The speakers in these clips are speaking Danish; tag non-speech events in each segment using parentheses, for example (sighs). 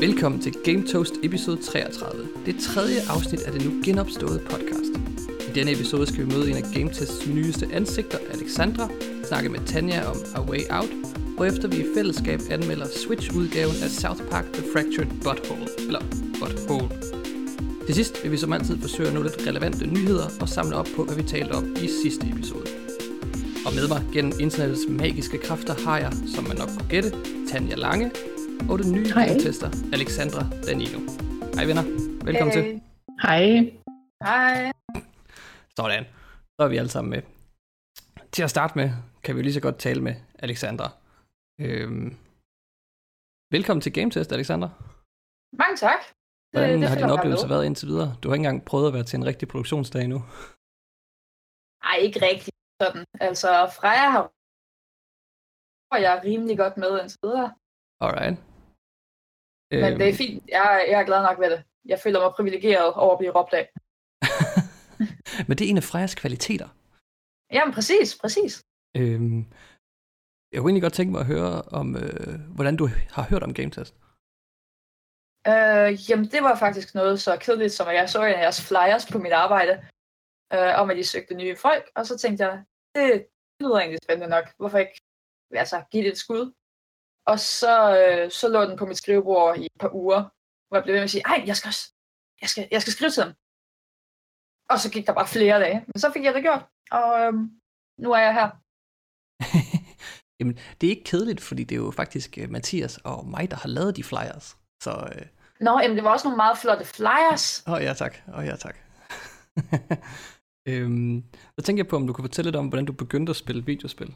Velkommen til Game Toast episode 33. Det tredje afsnit af det nu genopståede podcast. I denne episode skal vi møde en af GameTests nyeste ansigter, Alexandra, snakke med Tanja om A Way Out, og efter vi i fællesskab anmelder Switch-udgaven af South Park The Fractured Butthole, eller Butthole. Til sidst vil vi som altid forsøge at nå lidt relevante nyheder og samle op på, hvad vi talte om i sidste episode. Og med mig gennem internettets magiske kræfter har jeg, som man nok kunne gætte, Tanja Lange, og den nye Hej. tester Alexandra Danilo. Hej venner, velkommen hey. til. Hej. Hej. Sådan, så er vi alle sammen med. Til at starte med, kan vi jo lige så godt tale med Alexandra. Øhm, velkommen til Game Test, Alexandra. Mange tak. Hvordan har føler din jeg oplevelse været indtil videre? Du har ikke engang prøvet at være til en rigtig produktionsdag endnu. Ej, ikke rigtig sådan. Altså, Freja har og jeg er rimelig godt med indtil videre. Alright. Men det er fint. Jeg, jeg er glad nok ved det. Jeg føler mig privilegeret over at blive råbt af. (laughs) Men det er en af Frejas kvaliteter. Jamen, præcis, præcis. Øhm, jeg kunne egentlig godt tænke mig at høre om, øh, hvordan du har hørt om Game Test. Øh, jamen, det var faktisk noget så kedeligt, som at jeg så en af jeres flyers på mit arbejde, øh, om at de søgte nye folk, og så tænkte jeg, det lyder egentlig spændende nok. Hvorfor ikke altså, give det et skud? Og så, øh, så lå den på mit skrivebord i et par uger, hvor jeg blev ved med at sige, ej, jeg skal, også, jeg skal, jeg skal skrive til dem. Og så gik der bare flere dage. Men så fik jeg det gjort, og øhm, nu er jeg her. (laughs) Jamen, det er ikke kedeligt, fordi det er jo faktisk øh, Mathias og mig, der har lavet de flyers. Så, øh, Nå, jamen, det var også nogle meget flotte flyers. åh ja tak, åh ja tak. (laughs) øhm, så tænker jeg på, om du kunne fortælle lidt om, hvordan du begyndte at spille videospil.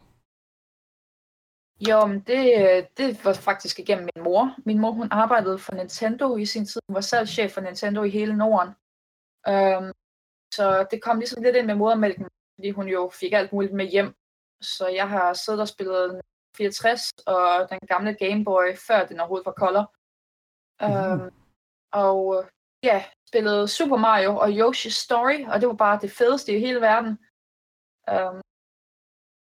Jo, men det, det var faktisk igennem min mor. Min mor, hun arbejdede for Nintendo i sin tid. Hun var salgschef for Nintendo i hele Norden. Um, så det kom ligesom lidt ind med modermælken, fordi hun jo fik alt muligt med hjem. Så jeg har siddet og spillet 64 og den gamle Game Boy, før den overhovedet var color. Um, Mhm. Og ja, spillede Super Mario og Yoshi's Story, og det var bare det fedeste i hele verden. Um,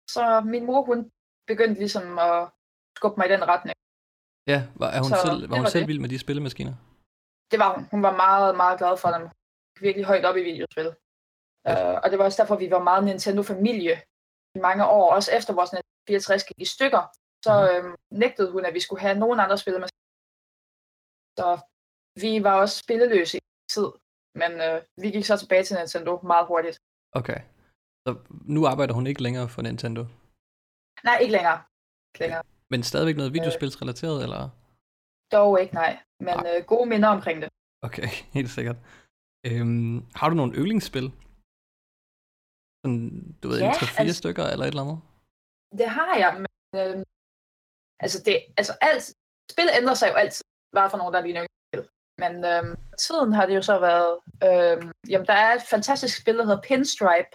så min mor, hun begyndte ligesom at skubbe mig i den retning. Ja, var, er hun Så selv, var hun var selv det. vild med de spillemaskiner? Det var hun. Hun var meget, meget glad for dem. Virkelig højt op i videospil. Uh, og det var også derfor, vi var meget Nintendo-familie i mange år. Også efter vores Nintendo 64 gik i stykker, så Mhm. øhm, nægtede hun, at vi skulle have nogen andre spillemaskiner. Så vi var også spilleløse i tid. Men øh, vi gik så tilbage til Nintendo meget hurtigt. Okay. Så nu arbejder hun ikke længere for Nintendo. Nej, ikke længere. Ikke længere. Men stadigvæk noget videospilsrelateret, eller? Dog ikke, nej. Men øh, gode minder omkring det. Okay, (laughs) helt sikkert. Øhm, har du nogle yndlingsspil? Sådan, du ved, Ja, en 3-4 altså- stykker eller et eller andet? Det har jeg, men øh, altså, det, altså alt, spil ændrer sig jo altid, hvad for nogen, der er dine yndlingsspil. Men øh, tiden har det jo så været, øh, jamen der er et fantastisk spil, der hedder Pinstripe.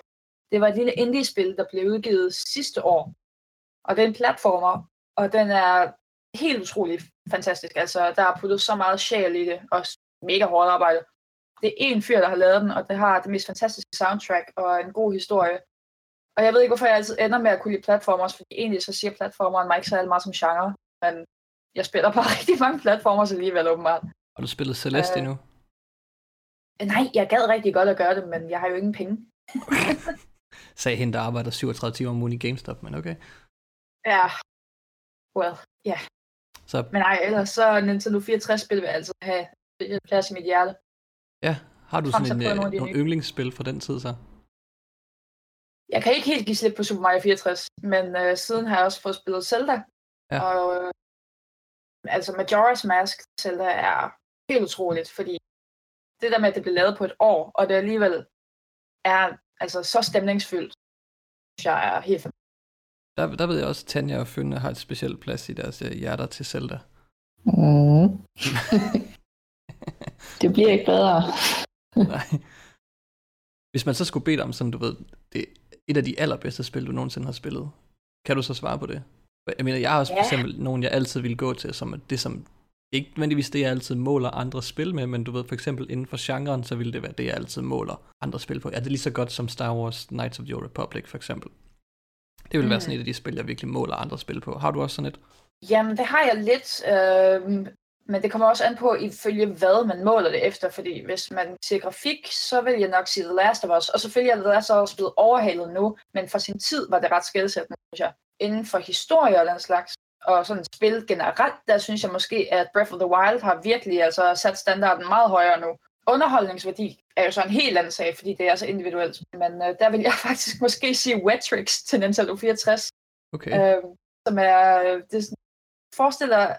Det var et lille indie-spil, der blev udgivet sidste år. Og det er en platformer, og den er helt utrolig fantastisk. Altså, der er puttet så meget sjæl i det, og mega hårdt arbejde. Det er en fyr, der har lavet den, og det har det mest fantastiske soundtrack og en god historie. Og jeg ved ikke, hvorfor jeg altid ender med at kunne lide platformers, fordi egentlig så siger platformeren mig ikke særlig meget som genre, men jeg spiller bare (laughs) rigtig mange platformers alligevel åbenbart. Har du spillet Celeste Øh, endnu? Nej, jeg gad rigtig godt at gøre det, men jeg har jo ingen penge. (laughs) Sagde hende, der arbejder 37 timer om ugen i GameStop, men okay. Ja, well, ja. Så Men nej, ellers så Nintendo 64-spil vil altså have plads i mit hjerte. ja, har du Frem sådan en, øh, nogle nogle yndlingsspil fra den tid så? Jeg kan ikke helt give slip på Super Mario 64, men øh, siden har jeg også fået spillet Zelda. Ja. Og øh, altså Majora's Mask Zelda er helt utroligt, fordi det der med, at det blev lavet på et år, og det alligevel er altså så stemningsfyldt, synes jeg er helt. Der, der ved jeg også, at Tanja og Fynne har et specielt plads i deres øh, hjerter til Zelda. Mm. (laughs) det bliver ikke bedre. Nej. Hvis man så skulle bede dig om sådan, du ved, det er et af de allerbedste spil, du nogensinde har spillet, kan du så svare på det? Jeg mener, jeg har også for Ja. eksempel nogen, jeg altid vil gå til, som det som, ikke nødvendigvis det, jeg altid måler andre spil med, men du ved, for eksempel inden for genren, så ville det være det, jeg altid måler andre spil på. Er det lige så godt som Star Wars Knights of the Old Republic, for eksempel? Det vil være Mm. sådan et af de spil, jeg virkelig måler andre spil på. Har du også sådan et? Jamen, det har jeg lidt. Øh, men det kommer også an på, ifølge hvad man måler det efter, fordi hvis man ser grafik, så vil jeg nok sige The Last of Us, og selvfølgelig er The Last of Us blevet overhalet nu, men for sin tid var det ret skældsættende, synes jeg. Inden for historie og den slags, og sådan spil generelt, der synes jeg måske, at Breath of the Wild har virkelig altså sat standarden meget højere nu. Underholdningsværdi er jo så en helt anden sag, fordi det er så individuelt. Men øh, der vil jeg (laughs) faktisk måske sige Wetrix til Nintendo 64, Okay. øh, som er, øh, det er forestiller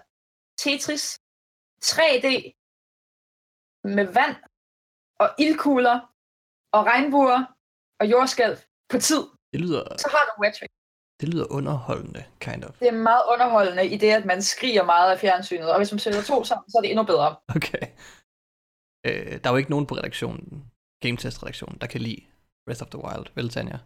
Tetris 3D med vand og ildkugler og regnbuer og jordskælv på tid. Det lyder, Så har du Wetrix. det lyder underholdende, kind of. Det er meget underholdende i det, at man skriger meget af fjernsynet, og hvis man sætter to sammen, så er det endnu bedre. Okay. Øh, der er jo ikke nogen på redaktionen, Game Test redaktionen, der kan lide Breath of the Wild, vel Tanja?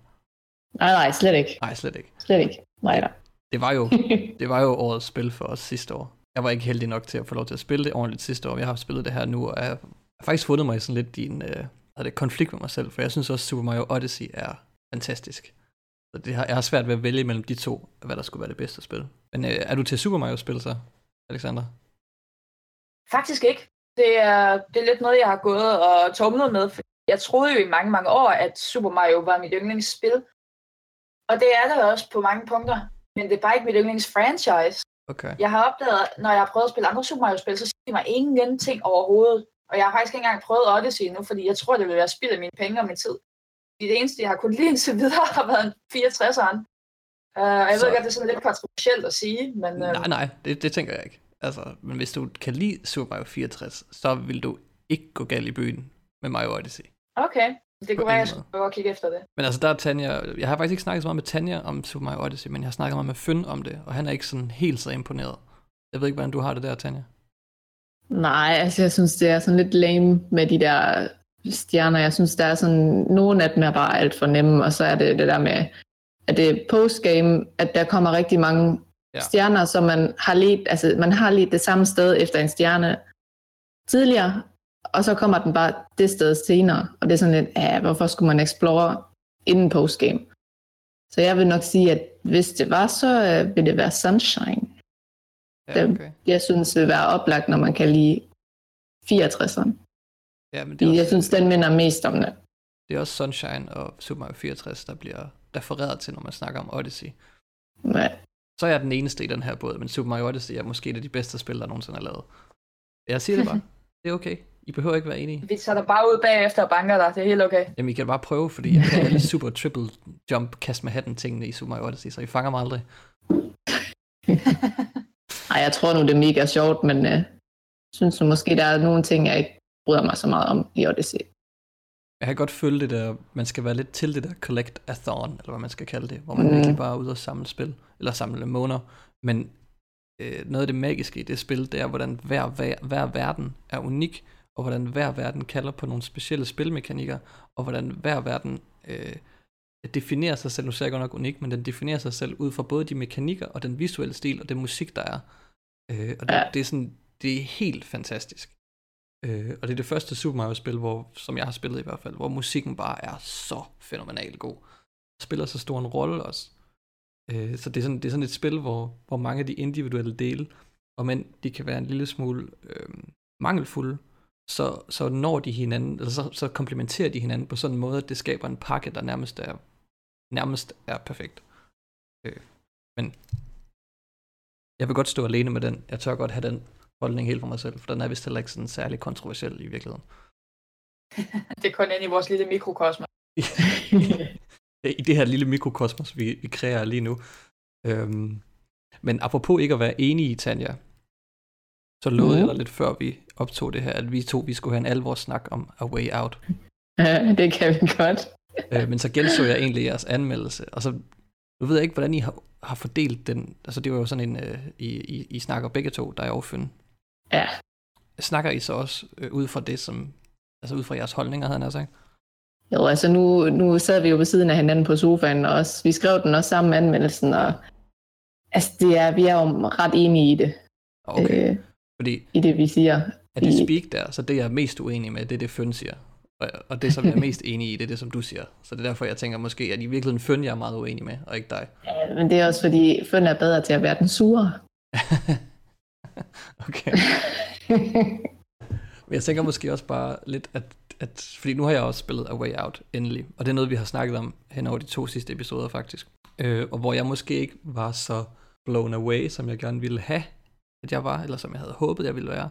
Nej, nej, slet ikke. Nej, slet ikke. Slet ikke. Nej da. Det var jo, (laughs) det var jo årets spil for os sidste år. Jeg var ikke heldig nok til at få lov til at spille det ordentligt sidste år. Jeg har spillet det her nu, og jeg har faktisk fundet mig i sådan lidt i en øh, det, konflikt med mig selv, for jeg synes også, Super Mario Odyssey er fantastisk. Så det har, jeg har svært ved at vælge mellem de to, hvad der skulle være det bedste spil. Men øh, er du til Super Mario-spil så, Alexander? Faktisk ikke. Det er, det er lidt noget, jeg har gået og tumlet med. For jeg troede jo i mange, mange år, at Super Mario var mit yndlingsspil. Og det er det også på mange punkter. Men det er bare ikke mit yndlingsfranchise. Okay. Jeg har opdaget, når jeg har prøvet at spille andre Super Mario-spil, så siger de mig ingenting overhovedet. Og jeg har faktisk ikke engang prøvet Odyssey nu, fordi jeg tror, det vil være spild af mine penge og min tid. Fordi det eneste, jeg har kunnet lide indtil videre, (laughs) har været en 64'eren. Uh, jeg Så- ved godt, det er sådan lidt kontroversielt at sige, men uh, Nej, nej, det, det tænker jeg ikke. Altså, men hvis du kan lide Super Mario 64, så vil du ikke gå galt i byen med Mario Odyssey. okay. Det kunne være, jeg skulle prøve at kigge efter det. Men altså, der er Tanja, jeg har faktisk ikke snakket så meget med Tanja om Super Mario Odyssey, men jeg har snakket meget med Føn om det, og han er ikke sådan helt så imponeret. Jeg ved ikke, hvordan du har det der, Tanja. Nej, altså jeg synes, det er sådan lidt lame med de der stjerner. Jeg synes, der er sådan, nogle af dem er bare alt for nemme, og så er det det der med, at det er postgame, at der kommer rigtig mange Ja. stjerner, som man har let, altså man har let det samme sted efter en stjerne tidligere, og så kommer den bare det sted senere, og det er sådan lidt, ja, hvorfor skulle man explore inden postgame? Så jeg vil nok sige, at hvis det var, så øh, vil det være Sunshine. Ja, okay. Jeg synes, det vil være oplagt, når man kan lide 64'eren. Ja, men det er, Fordi jeg også, synes, den minder mest om det. det er også Sunshine og Super Mario 64, der bliver refereret til, når man snakker om Odyssey. Ja. Så er jeg den eneste i den her båd, men Super Mario Odyssey er måske et af de bedste spil, der nogensinde er lavet. Jeg siger det bare. (laughs) Det er okay. I behøver ikke være enige. Vi tager dig bare ud bagefter og banker dig. Det er helt okay. Jamen, I kan bare prøve, fordi jeg kan alle super triple jump, kast med hatten tingene i Super Mario Odyssey, så I fanger mig aldrig. (laughs) Ej, jeg tror nu, det er mega sjovt, men jeg øh, synes nu måske, der er nogle ting, jeg ikke bryder mig så meget om i Odyssey. Jeg kan godt følge det der, man skal være lidt til det der collect-a-thon, eller hvad man skal kalde det, hvor man mm. virkelig bare er ude og samle spil, eller samle måneder. Men øh, noget af det magiske i det spil, det er, hvordan hver, hver, hver verden er unik, og hvordan hver verden kalder på nogle specielle spilmekanikker, og hvordan hver verden øh, definerer sig selv, nu siger jeg godt nok unik, men den definerer sig selv ud fra både de mekanikker, og den visuelle stil, og den musik, der er. Øh, og det, Ja. det, er sådan, det er helt fantastisk. Øh, og det er det første Super Mario-spil, hvor, som jeg har spillet i hvert fald, hvor musikken bare er så fænomenalt god. Spiller så stor en rolle også. Øh, så det er, sådan, det er sådan et spil, hvor, hvor mange af de individuelle dele, og men de kan være en lille smule øh, mangelfulde, så, så når de hinanden, eller så, så komplementerer de hinanden på sådan en måde, at det skaber en pakke, der nærmest er, nærmest er perfekt. Øh, men jeg vil godt stå alene med den. Jeg tør godt have den holdning helt for mig selv, for den er vist heller ikke sådan særlig kontroversiel i virkeligheden. (laughs) Det er kun inde i vores lille mikrokosmos. (laughs) I det her lille mikrokosmos, vi, vi kreerer lige nu. Øhm, men apropos ikke at være enige i, Tanja, så lovede Mhm. jeg dig lidt før vi optog det her, at vi to vi skulle have en alvor snak om A Way Out. Ja, (laughs) det kan vi godt. øh, men så genså jeg egentlig jeres anmeldelse, og så nu ved jeg ikke, hvordan I har, har fordelt den. Altså det var jo sådan en, øh, I, I, I snakker begge to, der er overfyndt. Ja. Snakker I så også øh, ud fra det, som, altså ud fra jeres holdninger, havde han sagt? Jo, altså nu, nu sad vi jo ved siden af hinanden på sofaen, og også, vi skrev den også sammen med anmeldelsen, og altså det er, vi er jo ret enige i det, Okay, øh, fordi i det vi siger. er det speak der, så det jeg er mest uenig med, det er det Føn siger. Og, og det, som jeg er mest (laughs) enig i, det er det, som du siger. Så det er derfor, jeg tænker måske, at i virkeligheden Føn, jeg er meget uenig med, og ikke dig. Ja, men det er også fordi, Føn er bedre til at være den sure. (laughs) okay. (laughs) Men jeg tænker måske også bare lidt, at, at fordi nu har jeg også spillet A Way Out endelig, og det er noget, vi har snakket om hen over de to sidste episoder faktisk, øh, og hvor jeg måske ikke var så blown away, som jeg gerne ville have, at jeg var, eller som jeg havde håbet, jeg ville være,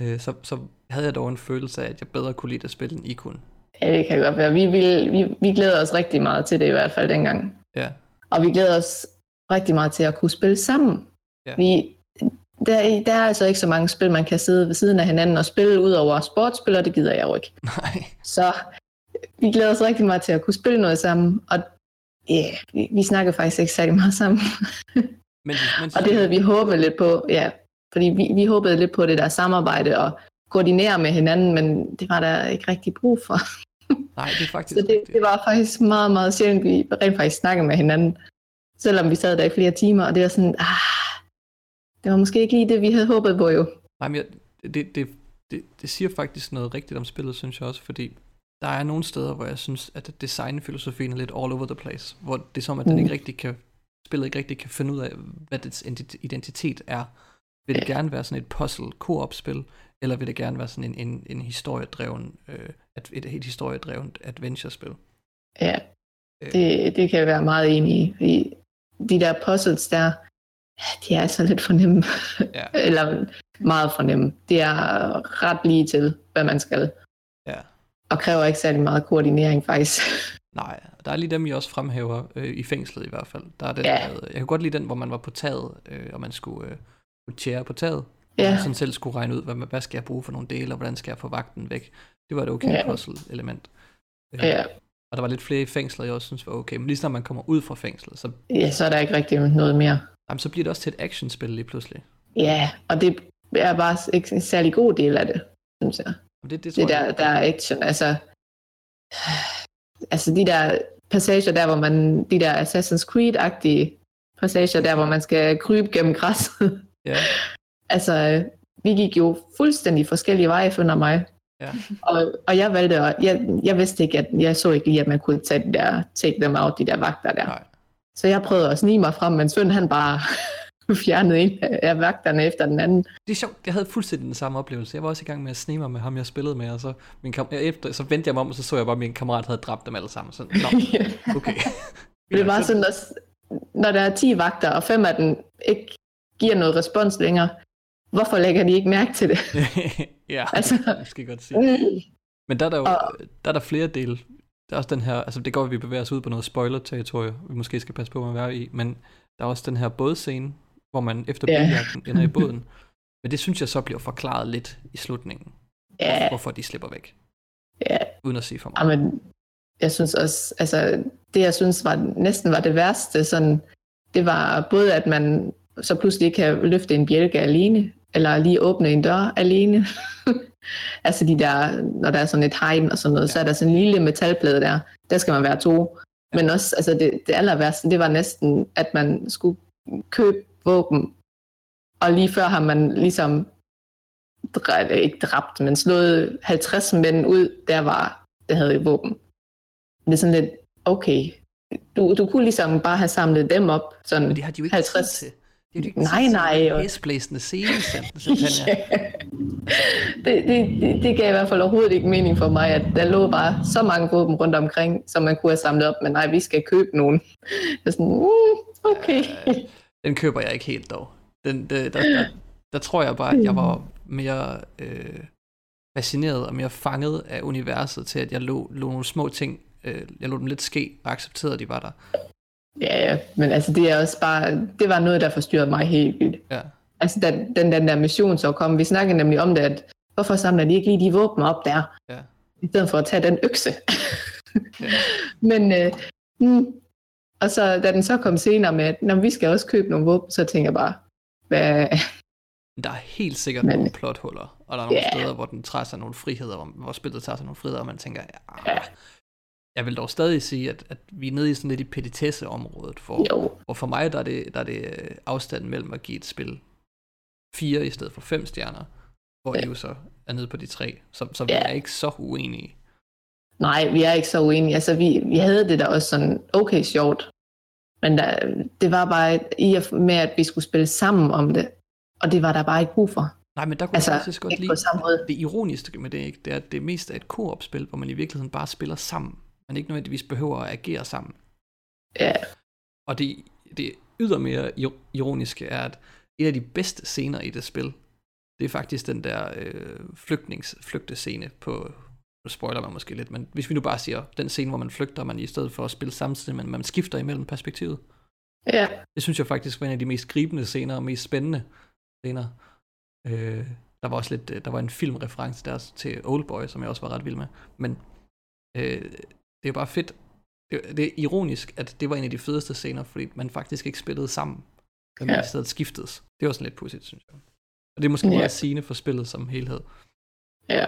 øh, så, så havde jeg dog en følelse af, at jeg bedre kunne lide at spille, end I kunne. Ja, det kan godt være. Vi, vil, vi, vi glæder os rigtig meget til det i hvert fald dengang. Ja, Og vi glæder os rigtig meget til at kunne spille sammen. Ja. Vi, der, er- der er altså ikke så mange spil, man kan sidde ved siden af hinanden og spille ud over sportsspil, og det gider jeg jo ikke. (laughs) nej, Så vi glæder os rigtig meget til at kunne spille noget sammen, og ja, yeah, vi, vi snakker faktisk ikke særlig meget sammen. (laughs) men, men Og det havde vi håbet lidt på, ja. Fordi vi, vi håbede lidt på det der samarbejde og koordinere med hinanden, men det var der ikke rigtig brug for. (laughs) nej, det er faktisk Så det, det var faktisk meget, meget sjældent, vi rent faktisk snakkede med hinanden. Selvom vi sad der i flere timer, og det var sådan, ah, det var måske ikke lige det, vi havde håbet på jo. Nej, men jeg, det, det, det, det siger faktisk noget rigtigt om spillet, synes jeg også, fordi der er nogle steder, hvor jeg synes, at designfilosofien er lidt all over the place, hvor det er som, at den Mm. ikke rigtig kan, spillet ikke rigtig kan finde ud af, hvad dets identi- identitet er. Vil det gerne være sådan et puzzle co-op-spil, eller vil det gerne være sådan en, en, en historiedreven, øh, et, et, et historiedrevet adventure-spil? Ja, Øh. det, det kan jeg være meget enig i. Fordi de der puzzles der, de er altså lidt for nemme. Ja. (laughs) Eller meget for nemme. Det er ret lige til, hvad man skal. Ja. Og kræver ikke særlig meget koordinering faktisk. (laughs) Nej, der er lige dem, I også fremhæver øh, i fængslet i hvert fald. Der er den, Ja. med, jeg kan godt lide den, hvor man var på taget, øh, og man skulle øh, tjære på taget. Ja. Ja. Sådan selv skulle regne ud, hvad, hvad skal jeg bruge for nogle dele, og hvordan skal jeg få vagten væk. Det var et okay Ja. ja. puzzle-element. Øh, Ja, Og der var lidt flere i fængslet, jeg også synes var okay. Men lige snart man kommer ud fra fængslet, så, ja, så er der ikke rigtig noget mere. Jamen, så bliver det også til et actionspil lige pludselig. Ja, og det er bare ikke en særlig god del af det, synes jeg. Og det, det tror Det der, jeg, der er action, altså... Altså de der passager der, hvor man... De der Assassin's Creed-agtige passager der, hvor man skal krybe gennem græsset. Ja, (laughs) altså, vi gik jo fuldstændig forskellige veje, finder mig. Ja. Og, og jeg valgte, at, jeg, jeg vidste ikke, at jeg så ikke lige, at man kunne tage de der, take them out, de der vagter der. nej. Så jeg prøvede at snige mig frem, men søn han bare (laughs) fjernede en af vagterne efter den anden. Det er sjovt, jeg havde fuldstændig den samme oplevelse. Jeg var også i gang med at snige mig med ham, jeg spillede med, og så, min kam- efter, så vendte jeg mig om, og så så jeg bare, at min kammerat havde dræbt dem alle sammen. Så, nå, (laughs) okay. (laughs) det var sådan, at når der er 10 vagter, og fem af dem ikke giver noget respons længere, hvorfor lægger de ikke mærke til det? ja, Altså- det kan jeg godt sige. Mm. Men der er der jo Og- der er der flere dele. Der er også den her, altså det går, at vi bevæger os ud på noget spoiler-territorie, vi måske skal passe på med at være i, men der er også den her bådscene, hvor man efter Ja. biljagten ender i båden. Men det synes jeg så bliver forklaret lidt i slutningen, Ja, hvorfor de slipper væk, ja, uden at sige for meget. men jeg synes også, altså det jeg synes var, næsten var det værste, sådan, det var både at man så pludselig kan løfte en bjælke alene, eller lige åbne en dør alene. (laughs) altså de der, når der er sådan et hegn og sådan noget, ja. så er der sådan en lille metalplade der, der skal man være to. Men også, altså det, det aller værste, det var næsten, at man skulle købe våben, og lige før har man ligesom ikke dræbt, men slået 50 mænd ud, der var, der havde våben. Det er sådan lidt, okay, du, du kunne ligesom bare have samlet dem op, sådan Men det har de jo ikke 50. tid til. Det er jo ikke Nej, nej, og- hæsblæsende scene, (laughs) Tanja. det, det, det, det gav i hvert fald overhovedet ikke mening for mig, at der lå bare så mange våben rundt omkring, som man kunne have samlet op, men nej, vi skal købe nogen. Det er sådan, mm, okay. Øh, den køber jeg ikke helt dog. Den, der, der, der, der tror jeg bare, at jeg var mere øh, fascineret og mere fanget af universet til, at jeg lå, lå nogle små ting, øh, jeg lå dem lidt ske og accepterede, at de var der. Ja, ja, men altså det er også bare, det var noget, der forstyrrede mig helt vildt. Ja. Altså da den, den der mission så kom, vi snakkede nemlig om det, at hvorfor samler de ikke lige de våben op der, Ja. i stedet for at tage den økse. (laughs) Ja. Men, øh, mm, og så da den så kom senere med, at når vi skal også købe nogle våben, så tænker jeg bare, hvad, der er helt sikkert Men- nogle plothuller, og der er nogle Ja. steder, hvor den tager sig nogle friheder, hvor, hvor spillet tager sig nogle friheder, og man tænker, Ja. Jeg vil dog stadig sige, at, at vi er nede i sådan lidt i petitesse-området, hvor, jo, Og for mig, der er, det, der er det øh, afstanden mellem at give et spil fire i stedet for fem stjerner, hvor Ja. I jo så er nede på de tre. Så, så vi Ja. er ikke så uenige. nej, vi er ikke så uenige. Altså vi, vi havde det da også sådan okay sjovt, men der, det var bare i og med, at vi skulle spille sammen om det, og det var der bare ikke brug for. Nej, men der kunne Altså, jeg faktisk godt lide, det ironiske med det, ikke? det er, at det mest er et koop-spil, hvor man i virkeligheden bare spiller sammen. Man ikke nødvendigvis behøver at agere sammen. Ja, Og det, det ydermere ir- ironiske er, at en af de bedste scener i det spil, det er faktisk den der øh, flygtnings, flygtescene på, nu spoiler man måske lidt, men hvis vi nu bare siger, den scene, hvor man flygter, man i stedet for at spille samtidig, men man skifter imellem perspektivet. ja, Det synes jeg faktisk var en af de mest gribende scener og mest spændende scener. Øh, der var også lidt, øh, der var en filmreference der til Oldboy, som jeg også var ret vild med. Men øh, det er bare fedt. Det, det er ironisk, at det var en af de fedeste scener, fordi man faktisk ikke spillede sammen. Men man Ja. stedet skiftedes. Det var sådan lidt pudsigt, synes jeg. Og det er måske Ja. meget sigende for spillet som helhed. ja.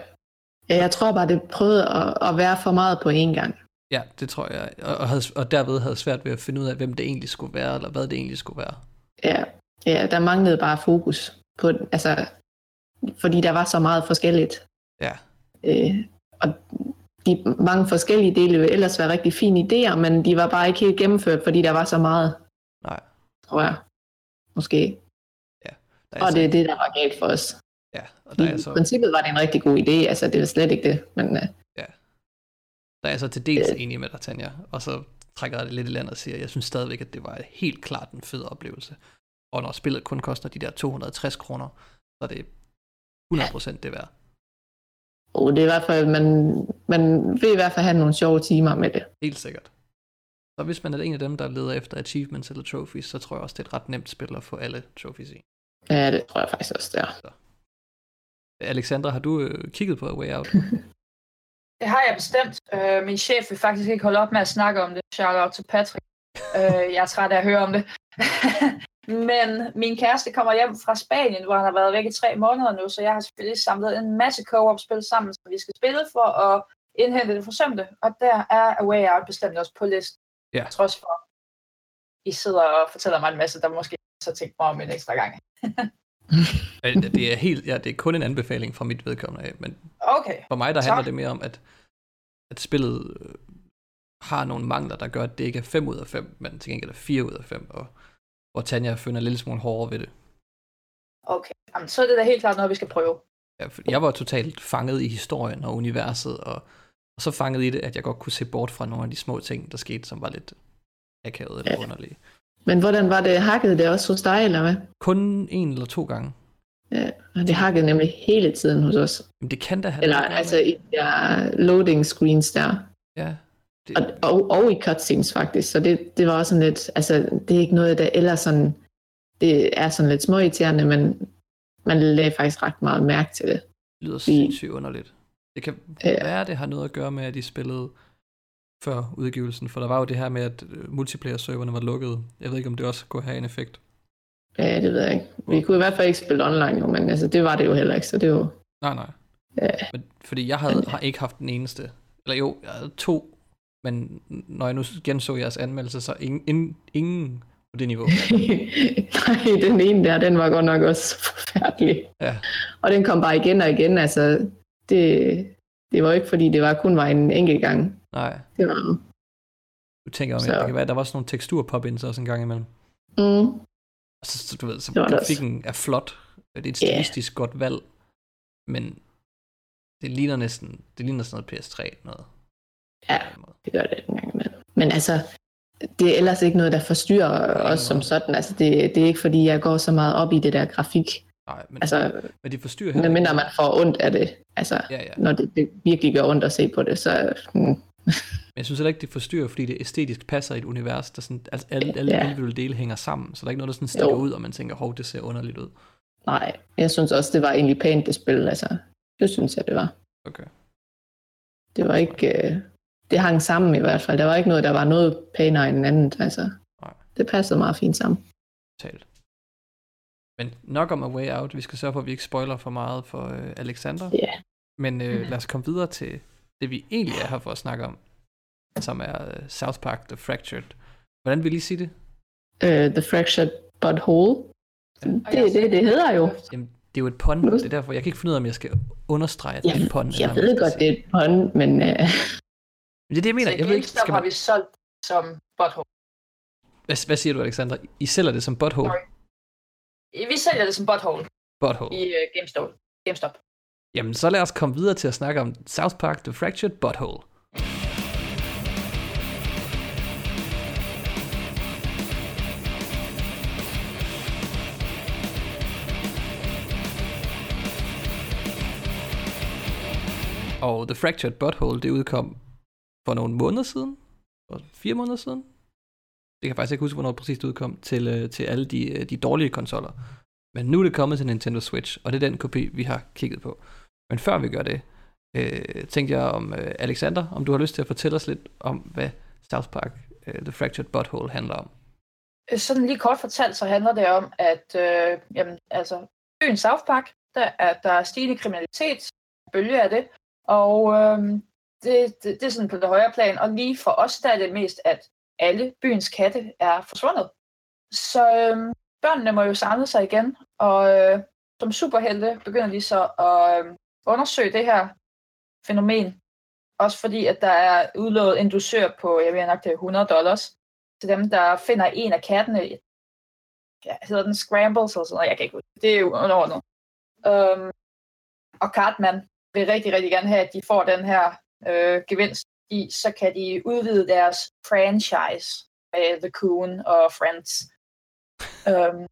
Ja, jeg tror bare, det prøvede at, at være for meget på én gang. Ja, det tror jeg. Og, og, havde, og derved havde svært ved at finde ud af, hvem det egentlig skulle være, eller hvad det egentlig skulle være. Ja, ja der manglede bare fokus på, altså, fordi der var så meget forskelligt. Ja, Øh, og de mange forskellige dele ville ellers være rigtig fine idéer, men de var bare ikke helt gennemført, fordi der var så meget, nej. tror jeg. Måske. Der er Og så- det er det, der var galt for os. Ja, og der er I så... princippet var det en rigtig god idé, altså det var slet ikke det, men uh, Der er så til dels Øh. enig med dig, Tanja. Og så trækker jeg det lidt i land og siger, at jeg synes stadigvæk, at det var helt klart en fed oplevelse. Og når spillet kun koster de der 260 kroner, så er det 100% det værd. Oh, det er i hvert fald, man, man vil i hvert fald have nogle sjove timer med det. Helt sikkert. Så hvis man er en af dem, der leder efter achievements eller trophies, så tror jeg også, det er et ret nemt spil at få alle trophies i. Ja, det tror jeg faktisk også, det er. Alexandra, har du øh, kigget på A Way Out? (laughs) Det har jeg bestemt. Øh, min chef vil faktisk ikke holde op med at snakke om det. Shout out til Patrick. Øh, jeg er træt af at høre om det. (laughs) Men min kæreste kommer hjem fra Spanien, hvor han har været væk i tre måneder nu, så jeg har selvfølgelig samlet en masse co-op-spil sammen, som vi skal spille for at indhente det forsømte. Og der er A Way Out bestemt også på listen. Ja. Trods for, I sidder og fortæller mig en masse, der måske så tænkt mig om en ekstra gang. (laughs) Det er helt, ja, det er kun en anbefaling fra mit vedkommende af, men Okay. For mig der handler det mere om, at, at spillet øh, har nogle mangler, der gør, at det ikke er 5 ud af 5, men til gengæld er 4 ud af 5, og hvor Tanja finder en lille smule hårdere ved det. Okay. Jamen, så er det da helt klart noget, vi skal prøve. Ja, for jeg var totalt fanget i historien og universet, og, og så fanget i det, at jeg godt kunne se bort fra nogle af de små ting, der skete, som var lidt akavet eller Ja. underlige. Men hvordan var det? Hakkede det også hos dig, eller hvad? Kun en eller to gange. Ja, og det hakkede nemlig hele tiden hos os. Men det kan da have Eller altså med- i de der loading screens der. Ja, det, Og, og, og i cutscenes faktisk. Så det, det var også sådan lidt, altså det er ikke noget, der ellers sådan, det er sådan lidt småirriterende, men man lagde faktisk ret meget mærke til det. lyder sindssygt underligt. Det kan Ja. være, det har noget at gøre med, at de spillede før udgivelsen, for der var jo det her med, at øh, multiplayer-serverne var lukkede. Jeg ved ikke, om det også kunne have en effekt. Ja, det ved jeg ikke. Vi kunne i hvert fald ikke spille online, jo, men altså, det var det jo heller ikke, så det var Nej, nej. Ja. Men, fordi jeg havde, har ikke haft den eneste. Eller jo, jeg havde to, men når jeg nu genså jeres anmeldelse, så ingen, ingen, ingen på det niveau. (laughs) Nej, den ene der, den var godt nok også forfærdelig. Ja. Og den kom bare igen og igen, altså det, det var ikke fordi, det var kun var en enkelt gang. Nej, Det var, du tænker om, Så- det kan være, der var sådan nogle teksturpop-ins også en gang imellem. mm, Og så, så du ved, så grafikken er flot. Det er et stilistisk godt valg. Men det ligner næsten, det ligner sådan noget PS3 noget. Ja. det gør det en gang imellem. Men altså, det er ellers ikke noget, der forstyrrer os som sådan. Altså, det, det er ikke fordi, jeg går så meget op i det der grafik. Nej, men, altså, men det forstyrrer heller ikke. man får ondt af det. Altså, Ja, ja. når det, det virkelig gør ondt at se på det, så mm, (laughs) Men jeg synes heller ikke, det forstyrrer, fordi det æstetisk passer i et univers, der sådan, altså alle, alle Ja. individuelle dele hænger sammen, så der er ikke noget, der sådan stikker Jo. ud, og man tænker, hov, det ser underligt ud. nej, jeg synes også, det var egentlig pænt, det spil. Altså, det synes jeg, det var. Okay. Det var ikke... Øh, det hang sammen i hvert fald. Der var ikke noget, der var noget pænere end andet. Altså, Nej. det passede meget fint sammen. Talt. Men nok om A Way Out. Vi skal sørge for, at vi ikke spoiler for meget for øh, Alexander. Ja. Men øh, lad os komme videre til det, vi egentlig er her for at snakke om, som er øh, South Park The Fractured. Hvordan vil I sige det? Uh, the Fractured Butthole. Det Og jeg er det, det hedder jo. Jamen, det er jo et pun. Det er derfor, jeg kan ikke finde ud af, om jeg skal understrege, at det er et pun. Jeg ved godt, sige- det er et pun, men uh, Men det er det, jeg mener. Til Jeg ved ikke, skal har man... vi solgt som butthole. hvad, hvad siger du, Alexander? I sælger det som butthole? Sorry. Vi sælger det som butthole. Butthole. i uh, GameStop. GameStop. Jamen, så lad os komme videre til at snakke om South Park The Fractured Butthole. Og The Fractured Butthole, det udkom for nogle måneder siden. For fire måneder siden. Det kan jeg faktisk ikke huske, hvornår det præcis udkom til, øh, til alle de, øh, de dårlige konsoller. Men nu er det kommet til Nintendo Switch, og det er den kopi, vi har kigget på. Men før vi gør det, øh, tænkte jeg om øh, Alexander, om du har lyst til at fortælle os lidt om, hvad South Park øh, The Fractured Butthole handler om. Øh, sådan lige kort fortalt, så handler det om, at øh, jamen, altså, byen South Park, der er der er stigende kriminalitet, bølge af det, og øh, det, det, det er sådan på det højere plan, og lige for os, der er det mest, at alle byens katte er forsvundet. Så øhm, børnene må jo samle sig igen, og øh, som superhelte begynder de så at øh, undersøge det her fænomen. Også fordi, at der er udlovet en dusør på, jeg ved nok, det er 100 dollars, til dem, der finder en af kattene. Ja, hedder den Scrambles eller sådan noget, jeg kan ikke huske. Det er jo underordnet. Øhm, og Cartman vil rigtig, rigtig gerne have, at de får den her øh, gevinst i, så kan de udvide deres franchise med The Coon og Friends. Um,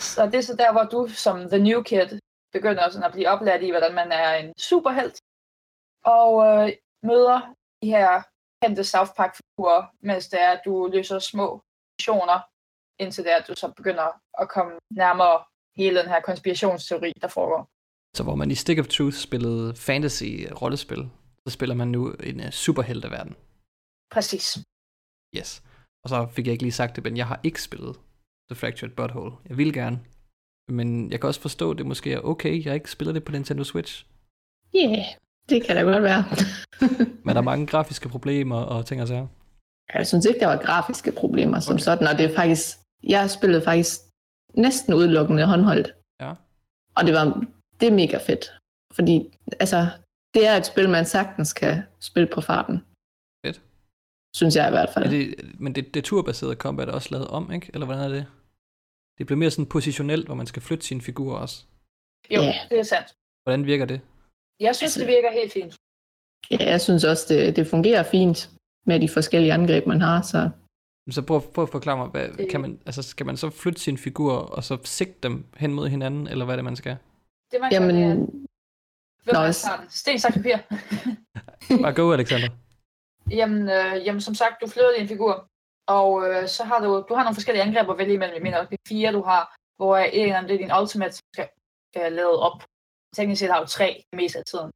så det er så der, hvor du som The New Kid begynder sådan at blive oplært i, hvordan man er en superhelt, og øh, møder de her kendte South Park-figurer, mens det er, at du løser små missioner, indtil det er, at du så begynder at komme nærmere hele den her konspirationsteori, der foregår. Så hvor man i Stick of Truth spillede fantasy-rollespil, så spiller man nu en uh, superhelteverden. Præcis. Yes. Og så fik jeg ikke lige sagt det, men jeg har ikke spillet The Fractured Butthole. Jeg vil gerne. Men jeg kan også forstå, at det måske er okay, jeg ikke spiller det på Nintendo Switch. Ja, yeah, det kan da godt være. (laughs) Men der er mange grafiske problemer og ting og sager. Jeg synes ikke, der var grafiske problemer som okay. sådan, og det er faktisk, jeg spillede faktisk næsten udelukkende håndholdt. Ja. Og det var, det er mega fedt. Fordi, altså, det er et spil, man sagtens kan spille på farten. Fedt. Synes jeg i hvert fald. Er det, men det, det turbaserede combat er også lavet om, ikke? Eller hvordan er det? Det bliver mere sådan positionelt, hvor man skal flytte sine figurer også. Jo, Ja. det er sandt. Hvordan virker det? Jeg synes, Altså- det virker helt fint. Ja, jeg synes også, det, det fungerer fint med de forskellige angreb, man har. Så Så prøv, prøv at forklare mig, hvad, Det- kan man, altså, skal man så flytte sine figurer, og så sigte dem hen mod hinanden, eller hvad er det, man skal? Det man jamen, kan, Hvem Nå, starten? Sten, saks, papir. (laughs) Bare go, Alexander. Jamen, øh, jamen, som sagt, du flytter din figur, og øh, så har du, du har nogle forskellige angreb at vælge imellem. Jeg mener, det er fire, du har, hvor en af dem det er din ultimate, som skal, skal lade op. Teknisk set har du tre mest af tiden.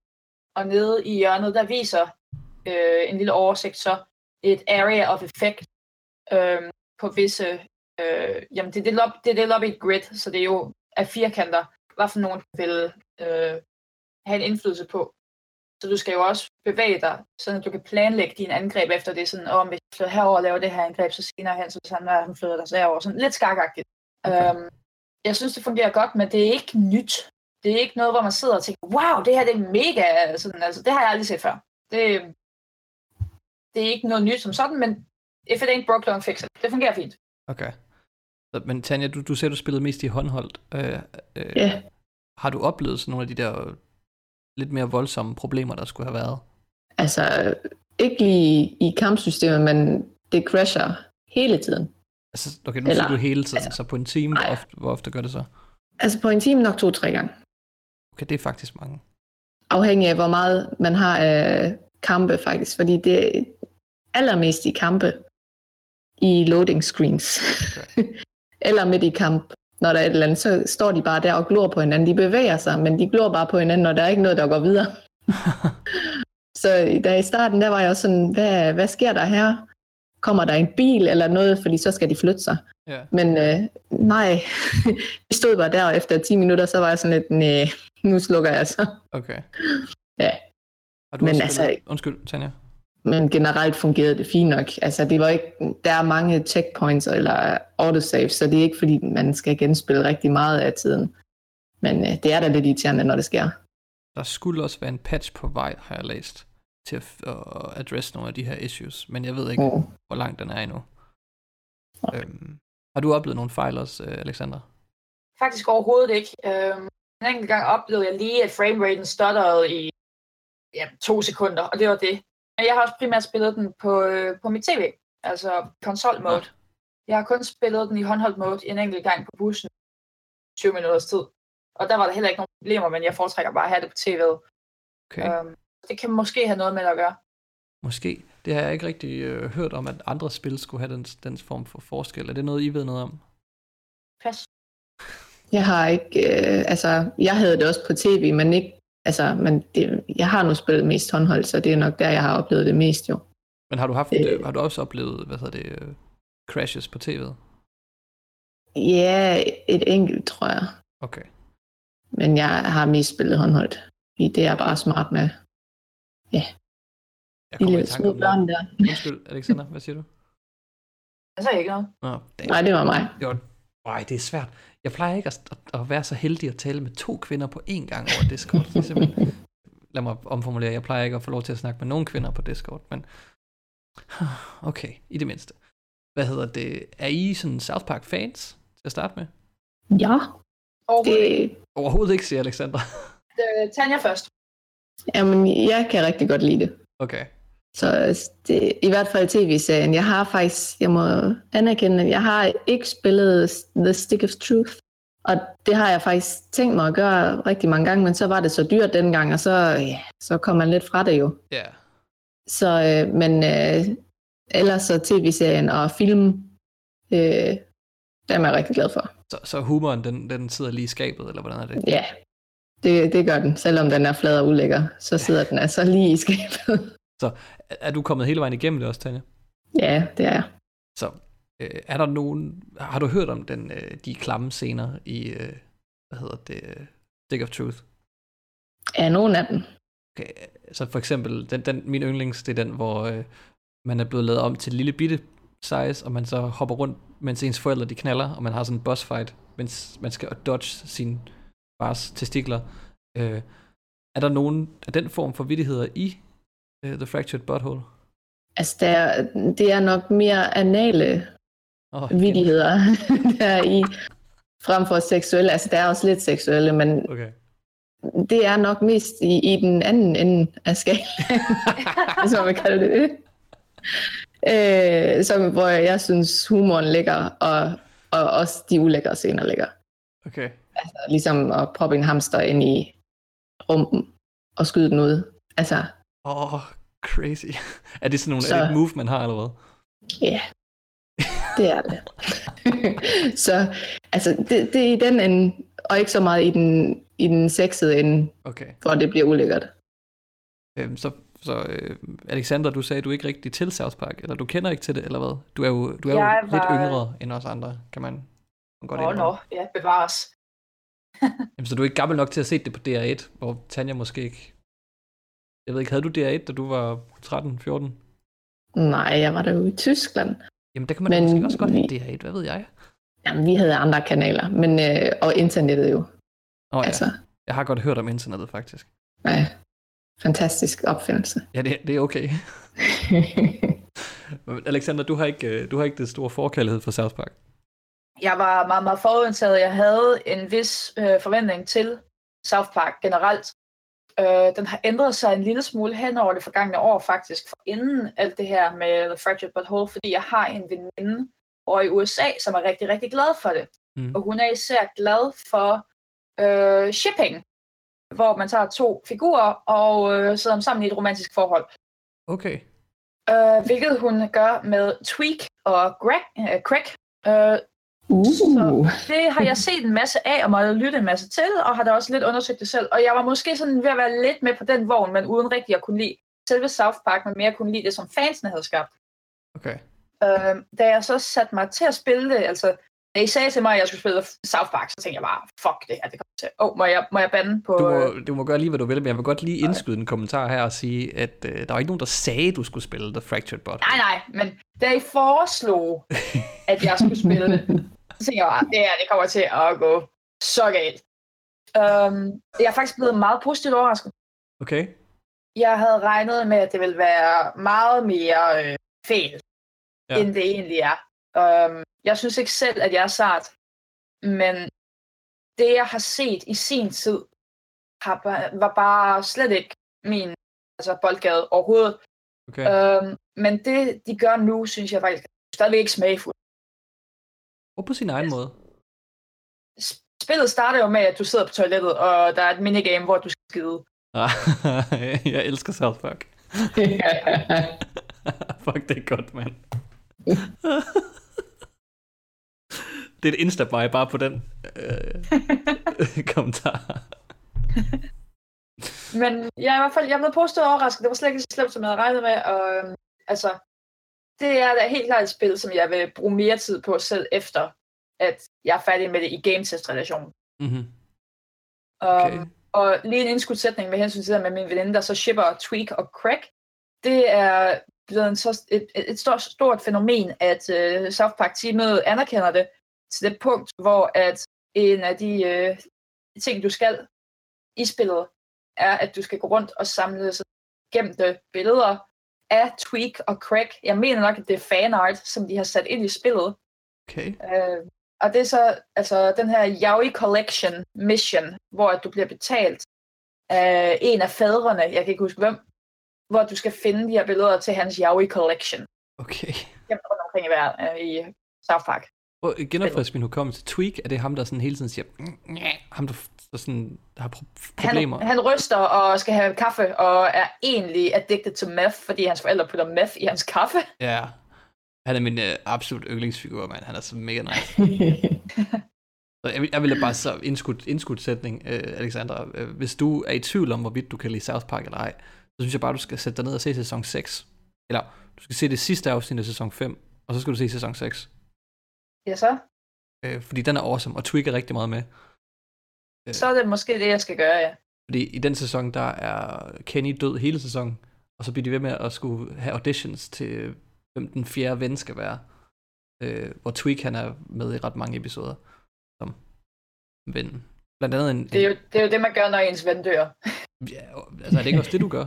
Og nede i hjørnet, der viser øh, en lille oversigt så et area of effect øh, på visse... Øh, jamen, det er, delt op, det er delt op i et grid, så det er jo af firkanter, hvad for nogen vil øh, have en indflydelse på. Så du skal jo også bevæge dig, så du kan planlægge dine angreb efter det. Sådan, om hvis jeg flytter herover og laver det her angreb, så senere hen, så sådan, når han flytter dig derover. Sådan lidt skakagtigt. Okay. Um, jeg synes, det fungerer godt, men det er ikke nyt. Det er ikke noget, hvor man sidder og tænker, wow, det her det er mega, sådan, altså, det har jeg aldrig set før. Det, det er ikke noget nyt som sådan, men if it ain't broke, don't fix it. Det fungerer fint. Okay. Så, men Tanja, du, du sagde, du spillede mest i håndholdt. Øh, øh, ja, Har du oplevet sådan nogle af de der lidt mere voldsomme problemer, der skulle have været? altså ikke lige i kampsystemet, men det crasher hele tiden. Altså, okay, nu Eller- siger du hele tiden, altså, så på en time, hvor ofte, hvor ofte gør det så? Altså på en time nok to-tre gange. Okay, det er faktisk mange. Afhængig af, hvor meget man har af kampe faktisk. Fordi det er allermest i kampe i loading screens. (laughs) eller midt i kamp. Når der er et eller andet, så står de bare der og glor på hinanden. De bevæger sig, men de glor bare på hinanden, og der er ikke noget, der går videre. (laughs) Så da i starten, der var jeg også sådan, hvad, hvad sker der her? Kommer der en bil eller noget, fordi så skal de flytte sig. ja. Men øh, nej, (laughs) vi stod bare der, og efter 10 minutter, så var jeg sådan lidt, nej, nu slukker jeg så. Okay. Ja. Har du Men altså- spillet... Undskyld, Tanja. Men generelt fungerede det fint nok. Altså, det var ikke, der er mange checkpoints eller autosave, så det er ikke fordi, man skal genspille rigtig meget af tiden. Men øh, det er da lidt irriterende, når det sker. Der skulle også være en patch på vej, har jeg læst, til at, at adresse nogle af de her issues, men jeg ved ikke, Mm. hvor langt den er endnu. Okay. Øhm, har du oplevet nogle fejl også, øh, Alexander? faktisk overhovedet ikke. Øhm, en enkelt gang oplevede jeg lige, at frameraten stutterede i ja, to sekunder, og det var det. Men jeg har også primært spillet den på, øh, på mit tv, altså console mode. Jeg har kun spillet den i håndholdt mode en enkelt gang på bussen, 20 minutters tid. Og der var der heller ikke nogen problemer, men jeg foretrækker bare at have det på tv'et. Okay. Øhm, det kan måske have noget med at gøre. Måske. Det har jeg ikke rigtig øh, hørt om, at andre spil skulle have den, den form for forskel. Er det noget, I ved noget om? Pas. Jeg har ikke, øh, altså, jeg havde det også på tv, men ikke, altså, men det, jeg har nu spillet mest håndholdt, så det er nok der, jeg har oplevet det mest jo. Men har du, haft, Øh. øh, har du også oplevet, hvad hedder det, øh, crashes på tv'et? Ja, et enkelt, tror jeg. Okay. Men jeg har mest spillet håndholdt. Fordi det er bare smart med Jeg de lille små børn det. der. Undskyld, Alexander, (laughs) hvad siger du? Jeg sagde ikke noget. Nå, damn. Nej, det var mig. Ej, det er svært. Jeg plejer ikke at, at, være så heldig at tale med to kvinder på én gang over Discord. Det er simpelthen... (laughs) Lad mig omformulere. Jeg plejer ikke at få lov til at snakke med nogen kvinder på Discord, men... (sighs) Okay, i det mindste. Hvad hedder det? Er I sådan South Park fans til at starte med? Ja, Overhovedet ikke. det, Overhovedet ikke, siger Alexander. Øh, Tanja først. jamen, jeg kan rigtig godt lide det. Okay. Så det, i hvert fald tv-serien. Jeg har faktisk, jeg må anerkende, at jeg har ikke spillet The Stick of Truth. Og det har jeg faktisk tænkt mig at gøre rigtig mange gange, men så var det så dyrt dengang, og så, ja, så kom man lidt fra det jo. Ja. Så, øh, men øh, ellers så tv-serien og film, øh, dem er jeg rigtig glad for. Så, så humoren, den, den sidder lige i skabet, eller hvordan er det? Ja, det, det gør den. Selvom den er flad og ulækker, så sidder den altså lige i skabet. Er- Er du kommet hele vejen igennem det også, Tanja? ja, det er jeg. Så øh, er der nogen... Har du hørt om den, øh, de klamme scener i... Øh, hvad hedder det? øh, Stick of Truth? Ja, nogle af dem. Okay, så for eksempel, den, den, min yndlings, det er den, hvor øh, man er blevet lavet om til lille bitte size, og man så hopper rundt, mens ens forældre de knaller, og man har sådan en boss fight, mens man skal dodge sin fars testikler. Øh, er der nogen af den form for vittigheder i øh, The Fractured Butthole? Altså, det er, det er nok mere anale Oh, vittigheder, (laughs) der er i, frem for seksuelle. Altså, der er også lidt seksuelle, men Okay. det er nok mest i, i den anden ende af skalaen, (laughs) hvis man vil kalde det det. Øh, som, hvor jeg synes, humoren ligger, og, og også de ulækre scener ligger. Okay. Altså, ligesom at proppe en hamster ind i rumpen og skyde den ud. Altså, Åh, oh, crazy. (laughs) Er det sådan nogle, Så- er det et move, man har eller hvad? ja, det er det. (laughs) så altså, det, det er i den ende, og ikke så meget i den, i den sexede ende, Okay. for det bliver ulækkert. Øhm, så så øh, Alexander, du sagde, du ikke rigtig til South Park, eller du kender ikke til det, eller hvad? Du er jo, du er Jeg jo var- lidt yngre end os andre, kan man man godt Åh, indrømme. nå, ja, bevares. Jamen, så du er ikke gammel nok til at se det på DR1, hvor Tanja måske ikke... Jeg ved ikke, havde du DR1, da du var 13-14? Nej, jeg var der jo i Tyskland. Jamen, der kan man Men måske også godt have vi- DR1, hvad ved jeg? Jamen, vi havde andre kanaler, men, øh, og internettet jo. Åh oh, ja, Altså, jeg har godt hørt om internettet, faktisk. nej, fantastisk opfindelse. Ja, det, det er okay. (laughs) Alexander, du har ikke, øh, du har ikke det store forkærlighed for South Park. Jeg var meget, meget forudtaget. Jeg havde en vis øh, forventning til South Park generelt. Øh, den har ændret sig en lille smule hen over det forgangne år faktisk, for inden alt det her med The Fractured Butthole, fordi jeg har en veninde over i USA, som er rigtig, rigtig glad for det. Mm. Og hun er især glad for øh, shipping, hvor man tager to figurer og øh, sidder dem sammen i et romantisk forhold. Okay. Øh, hvilket hun gør med Tweak og Greg, øh, Craig. Øh, uh, det har jeg set en masse af og måtte lytte en masse til, og har da også lidt undersøgt det selv. Og jeg var måske sådan ved at være lidt med på den vogn, men uden rigtig at kunne lide selve South Park, men mere kunne lide det, som fansene havde skabt. Okay. Øh, da jeg så satte mig til at spille det, altså da I sagde til mig, at jeg skulle spille South Park, så tænkte jeg bare, fuck det her, det kommer til. Åh, oh, må, jeg, må jeg bande på... Du øh, må, du må gøre lige, hvad du vil, men jeg vil godt lige indskyde en kommentar her og sige, at øh, der var ikke nogen, der sagde, du skulle spille The Fractured Butthole. Nej, nej, men da I foreslog, at jeg skulle spille det, (laughs) så tænkte jeg bare, det her, det kommer til at gå så galt. Um, jeg er faktisk blevet meget positivt overrasket. Okay. Jeg havde regnet med, at det ville være meget mere øh, fejl, Ja. end det egentlig er. Um, jeg synes ikke selv, at jeg er sart, men det, jeg har set i sin tid, har, var bare slet ikke min altså boldgade overhovedet. Okay. Øhm, men det, de gør nu, synes jeg faktisk stadigvæk ikke smagfuldt. Og på sin egen måde. Spillet starter jo med, at du sidder på toilettet, og der er et minigame, hvor du skal skide. Ah, (laughs) jeg elsker South Park. (laughs) Fuck, det er godt, mand. det er et insta bare på den øh, (laughs) kommentar. Men jeg er i hvert fald jeg blevet positivt overrasket. Det var slet ikke så slemt, som jeg havde regnet med. Og, øhm, altså, det er da helt klart et spil, som jeg vil bruge mere tid på selv efter, at jeg er færdig med det i game test relationen Mm-hmm. Okay. Um, og lige en indskudsætning med hensyn til det med min veninde, der så shipper Tweak og Crack. Det er blevet en så, et, et, stort, stort fænomen, at uh, South Park-teamet anerkender det til det punkt, hvor at en af de uh, ting, du skal i spillet, er, at du skal gå rundt og samle så gemte billeder af Tweak og Crack. Jeg mener nok, at det er fanart, som de har sat ind i spillet. Okay. Uh, og det er så altså, den her Yaoi Collection Mission, hvor at du bliver betalt af en af fædrene, jeg kan ikke huske hvem, hvor du skal finde de her billeder til hans Yaoi Collection. Okay. Gemt rundt omkring i, verden, øh, i South Park. Og genopfrisk min hukommelse. Tweak, er det ham, der sådan hele tiden siger, "Nye", ham der, der sådan der har pro- problemer? Han, han ryster og skal have kaffe, og er egentlig addicted to meth, fordi hans forældre putter meth i hans kaffe. Ja. Han er min øh, absolut yndlingsfigur, mand. Han er så mega nice. (laughs) Så jeg, vil- jeg ville bare så indskudt, indskudt sætning, øh, Alexandra. Øh, hvis du er i tvivl om, hvorvidt du kan lide South Park eller ej, så synes jeg bare, du skal sætte dig ned og se sæson 6. Eller, du skal se det sidste afsnit af sæson 5, og så skal du se sæson 6. Ja, så. Øh, fordi den er awesome, og Twig er rigtig meget med. Så er det måske det, jeg skal gøre, ja. Fordi i den sæson, der er Kenny død hele sæsonen, og så bliver de ved med at skulle have auditions til, hvem den fjerde ven skal være. Øh, hvor Twig han er med i ret mange episoder som ven. Blandt andet en... Det er, jo, det er jo det, man gør, når ens ven dør. (laughs) ja, altså er det ikke også det, du gør?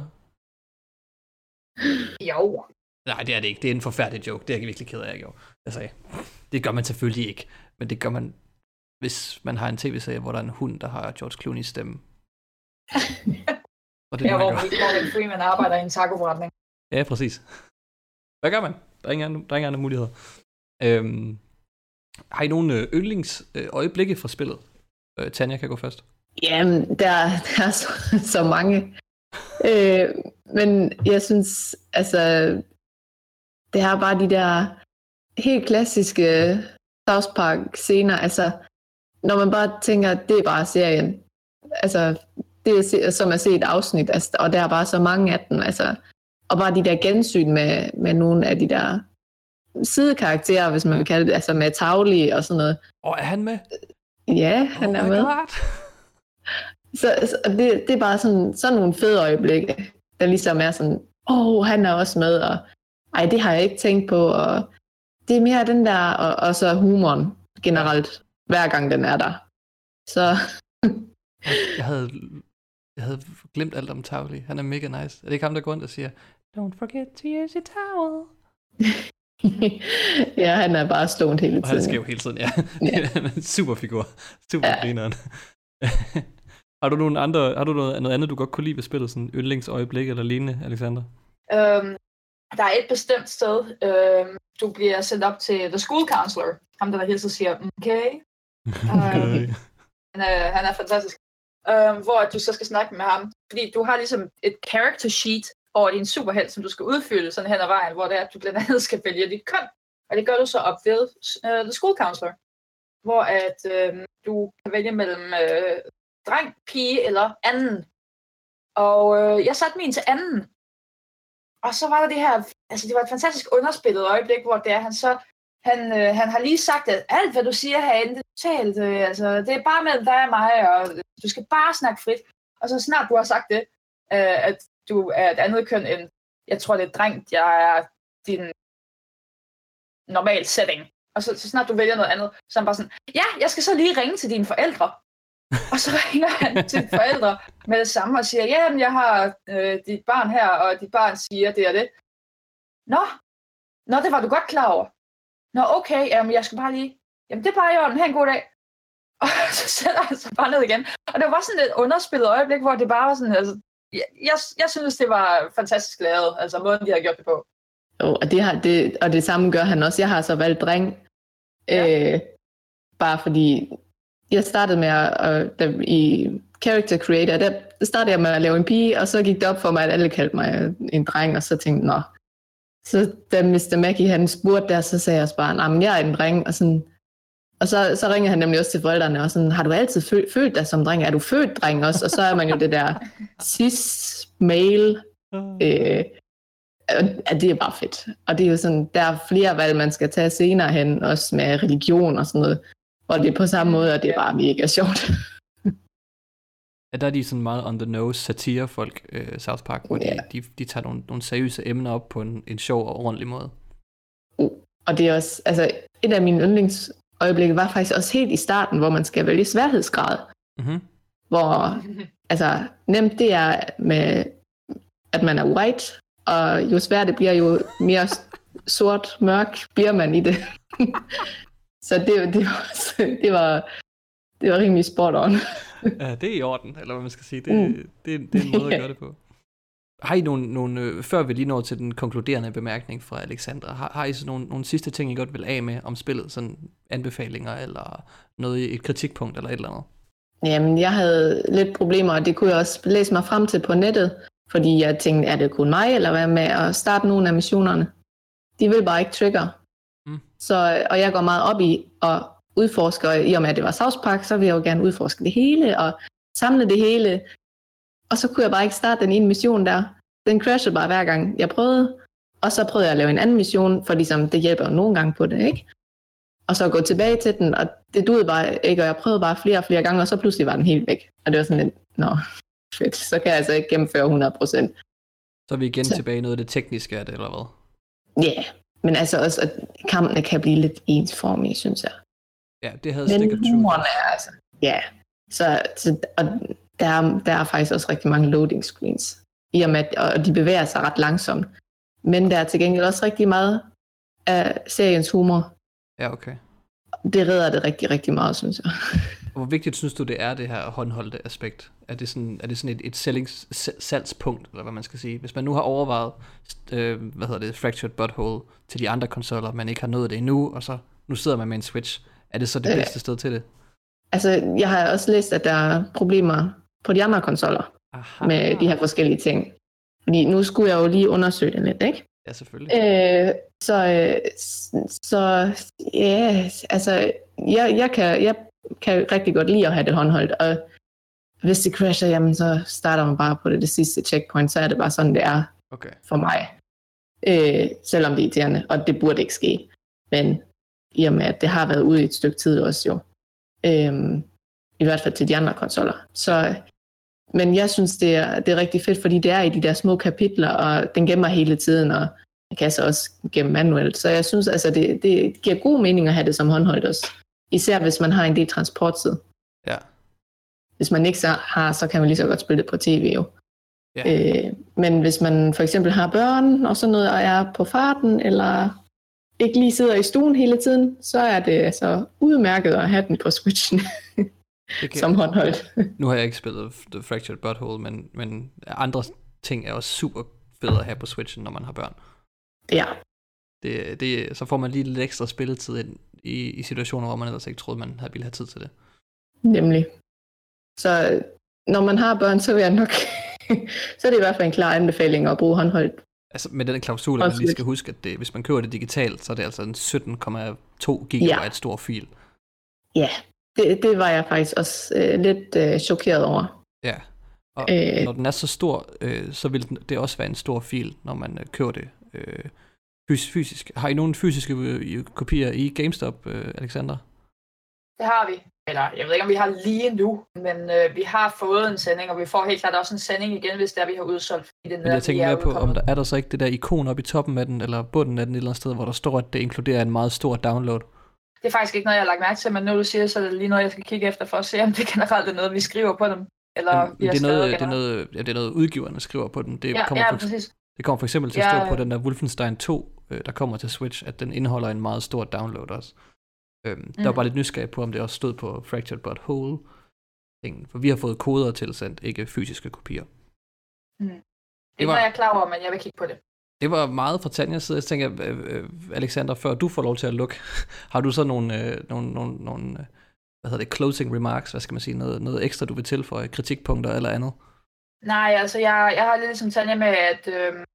(laughs) Jo. Nej, det er det ikke. Det er en forfærdelig joke. Det er jeg virkelig ked af, jeg gjorde. Jeg sagde, det gør man selvfølgelig ikke. Men det gør man, hvis man har en tv-serie, hvor der er en hund, der har George Clooney's stemme. (laughs) Og det er Ja, hvor. Morgan Freeman arbejder i en tacoforretning. Ja, præcis. Hvad gør man? Der er ingen andre, der er ingen andre muligheder. Øhm, har I nogle øh, yndlingsøjeblikke fra spillet? Øh, Tanja kan gå først. Jamen, der, der er så, så mange. øh, men jeg synes, altså, det er bare de der helt klassiske South Park scener. Altså, når man bare tænker, det er bare serien. Altså, det er som at se et afsnit, altså, og der er bare så mange af dem. Altså, og bare de der gensyn med, med nogle af de der sidekarakterer, hvis man vil kalde det, altså med Tavli og sådan noget. Oh, er han med? Ja, han oh er med. God. (laughs) Så, så det, det er bare sådan, sådan nogle fede øjeblikke, der ligesom er sådan, åh, oh, han er også med, og ej, det har jeg ikke tænkt på, og det er mere den der, og, og så humoren generelt, hver gang den er der. Så Jeg havde, jeg havde glemt alt om Tavli. Han er mega nice. Er det ikke ham, der går rundt og siger, Don't forget to use your towel. (laughs) ja, han er bare stoned hele Og han er tiden. skæv hele tiden, ja. Ja. (laughs) Han er en super figur. Super Ja. grineren. (laughs) har du nogle andre, har du noget, noget andet, du godt kunne lide ved spillet? Sådan yndlingsøjeblik eller lignende, Alexander? Øhm, der er et bestemt sted, øhm, du bliver sendt op til the school counselor. Ham, der hele tiden siger, okay. (laughs) Okay. Han er, han er fantastisk. Øhm, hvor du så skal snakke med ham. Fordi du har ligesom et character sheet over din superhelt, som du skal udfylde sådan hen ad vejen, hvor det er, at du blandt andet (laughs) skal vælge dit køn. Og det gør du så op ved uh, the school counselor. Hvor at øh, du kan vælge mellem øh, dreng, pige eller anden. Og øh, jeg satte min til anden. Og så var der det her, altså det var et fantastisk underspillet øjeblik, hvor det er, han så, han, øh, han har lige sagt, at alt hvad du siger herinde, det er totalt, øh, altså det er bare mellem dig og mig, og du skal bare snakke frit. Og så snart du har sagt det, øh, at du er et andet køn end, jeg tror det er dreng, jeg er din normal setting. Og så, så snart du vælger noget andet, så er han bare sådan, ja, jeg skal så lige ringe til dine forældre. (laughs) og så ringer han til forældre med det samme og siger, ja, jeg har øh, dit barn her, og dit barn siger det og det. Nå, Nå, det var du godt klar over. Nå, okay, jamen, jeg skal bare lige... Jamen, det er bare i orden. Ha' en god dag. (laughs) Og så sætter han sig bare ned igen. Og det var sådan et underspillet øjeblik, hvor det bare var sådan, altså, jeg, jeg, jeg synes, det var fantastisk lavet, altså måden, de har gjort det på. Jo, og det, har, det, og det samme gør han også. Jeg har så valgt dreng, Ja. øh, bare fordi jeg startede med at, at da, i Character Creator, der, startede jeg med at lave en pige, og så gik det op for mig, at alle kaldte mig en dreng, og så tænkte jeg. Så da Mr. Mackie han spurgte der, så sagde jeg også bare, nej, jeg er en dreng, og sådan, og så, så ringede han nemlig også til forældrene, og sådan, har du altid følt, følt dig som dreng? Er du født dreng også? Og så er man jo det der cis-male, øh, og det er bare fedt. Og det er jo sådan, der er flere valg, man skal tage senere hen, også med religion og sådan noget, Og det er på samme måde, og det er bare mega sjovt. Ja, der er de sådan meget on the nose satirefolk, øh, South Park, hvor Ja. de, de, de tager nogle, nogle seriøse emner op på en, en sjov og ordentlig måde. Og det er også, altså et af mine yndlingsøjeblikke var faktisk også helt i starten, hvor man skal vælge sværhedsgrad, Mm-hmm. hvor altså nemt det er med, at man er white, og jo sværere det bliver, jo mere sort, mørk bliver man i det. (laughs) Så det, det, var, det var, det var rimelig spot on. (laughs) Ja, det er i orden, eller hvad man skal sige. Det, Mm. det, det, det er en måde at gøre det på. (laughs) Har I nogle, nogle øh, før vi lige når til den konkluderende bemærkning fra Alexandra, har, har I så nogle, nogle sidste ting, I godt vil af med om spillet? Sådan anbefalinger, eller noget, i- et kritikpunkt, eller et eller andet? Jamen, jeg havde lidt problemer, og det kunne jeg også læse mig frem til på nettet, fordi jeg tænkte, er det kun mig, eller hvad med at starte nogle af missionerne? De vil bare ikke trigger. Mm. Så, og jeg går meget op i at udforske, og i og med, at det var South Park, så vil jeg jo gerne udforske det hele, og samle det hele. Og så kunne jeg bare ikke starte den ene mission der. Den crashede bare hver gang, jeg prøvede. Og så prøvede jeg at lave en anden mission, for ligesom, det hjælper jo nogle gange på det, ikke? Og så gå tilbage til den, og det duede bare ikke, og jeg prøvede bare flere og flere gange, og så pludselig var den helt væk. Og det var sådan lidt, nå, fedt, så kan jeg altså ikke gennemføre 100%. Så er vi igen Så- tilbage i noget af det tekniske af det, eller hvad? Ja, yeah. men altså også, at kampene kan blive lidt ensformige, synes jeg. Ja, det havde Men Truth. humoren er altså, ja. Så, så og der, er, der er faktisk også rigtig mange loading screens, i og med, at og de bevæger sig ret langsomt. Men der er til gengæld også rigtig meget af seriens humor. Ja, okay. Det redder det rigtig, rigtig meget, synes jeg. (laughs) Hvor vigtigt synes du, det er, det her håndholdte aspekt? Er det sådan, er det sådan et, et sellings, sa- salgspunkt, eller hvad man skal sige? Hvis man nu har overvejet, øh, hvad hedder det, Fractured Butthole til de andre konsoller, men ikke har nået det endnu, og så nu sidder man med en Switch, er det så det bedste sted til det? Altså, jeg har også læst, at der er problemer på de andre konsoller Aha. med de her forskellige ting. Fordi nu skulle jeg jo lige undersøge det lidt, ikke? Ja, selvfølgelig. Øh, så, øh, så ja, altså, jeg, jeg, kan, jeg kan rigtig godt lide at have det håndholdt, og hvis det crasher, jamen, så starter man bare på det, det sidste checkpoint, så er det bare sådan, det er Okay. for mig. Øh, selvom det er irriterende, og det burde ikke ske. Men i og med, at det har været ude i et stykke tid også jo. Øhm, I hvert fald til de andre konsoller. Så, men jeg synes, det er, det er rigtig fedt, fordi det er i de der små kapitler, og den gemmer hele tiden, og jeg kan så også gemme manuelt. Så jeg synes, altså, det, det giver god mening at have det som håndholdt også. Især hvis man har en del transporttid. Ja. Hvis man ikke så har, så kan man lige så godt spille det på tv jo. Ja. Øh, men hvis man for eksempel har børn og sådan noget, og er på farten, eller ikke lige sidder i stuen hele tiden, så er det altså udmærket at have den på Switchen (laughs) kan, som håndholdt. Nu har jeg ikke spillet The Fractured Butthole, men, men andre ting er også super fede at have på Switchen, når man har børn. ja, Det, det, så får man lige lidt ekstra spilletid ind i, i situationer, hvor man ellers ikke troede, man havde ville have tid til det. nemlig. Så når man har børn, så vil jeg nok... (laughs) så er det i hvert fald en klar anbefaling at bruge håndholdt. Altså med den klausul, at man lige skal huske, at det, hvis man køber det digitalt, så er det altså en 17,2 gigabyte Ja. stor fil. Ja, det, det var jeg faktisk også øh, lidt øh, chokeret over. Ja. Og Øh. når den er så stor, øh, så vil den, det også være en stor fil, når man øh, køber det øh, fys- fysisk. Har I nogle fysiske øh, kopier i GameStop, øh, Alexander? Det har vi. Eller jeg ved ikke, om vi har lige nu, men øh, vi har fået en sending, og vi får helt klart også en sending igen, hvis det er, vi har udsolgt. Fordi den Men jeg tænker er mere på, om der er der så ikke det der ikon oppe i toppen af den, eller bunden af den et eller andet sted, hvor der står, at det inkluderer en meget stor download. Det er faktisk ikke noget, jeg har lagt mærke til, men nu du siger, så er det lige noget, jeg skal kigge efter for at se, om det generelt er noget, vi skriver på dem. Eller Men, vi det, er noget, det, er noget, ja, det er noget, udgiverne skriver på den. Det, Ja, kommer, ja, for, præcis. det kommer for eksempel til at Ja, stå på den der Wolfenstein 2, øh, der kommer til Switch, at den indeholder en meget stor download også. Øhm, mm. Der var bare lidt nysgerrig på, om det også stod på Fractured But Whole. Tingen. For vi har fået koder tilsendt, ikke fysiske kopier. Mm. Det, det var, var jeg klar over, men jeg vil kigge på det. Det var meget fra Tanjas side. Jeg tænker, øh, øh, Alexander, før du får lov til at lukke, (laughs) har du så nogle, øh, nogle, nogle, nogle hvad hedder det, closing remarks, hvad skal man sige, noget, noget ekstra, du vil tilføje, kritikpunkter eller andet? Nej, altså jeg, jeg har lidt ligesom Tanja med, at øh,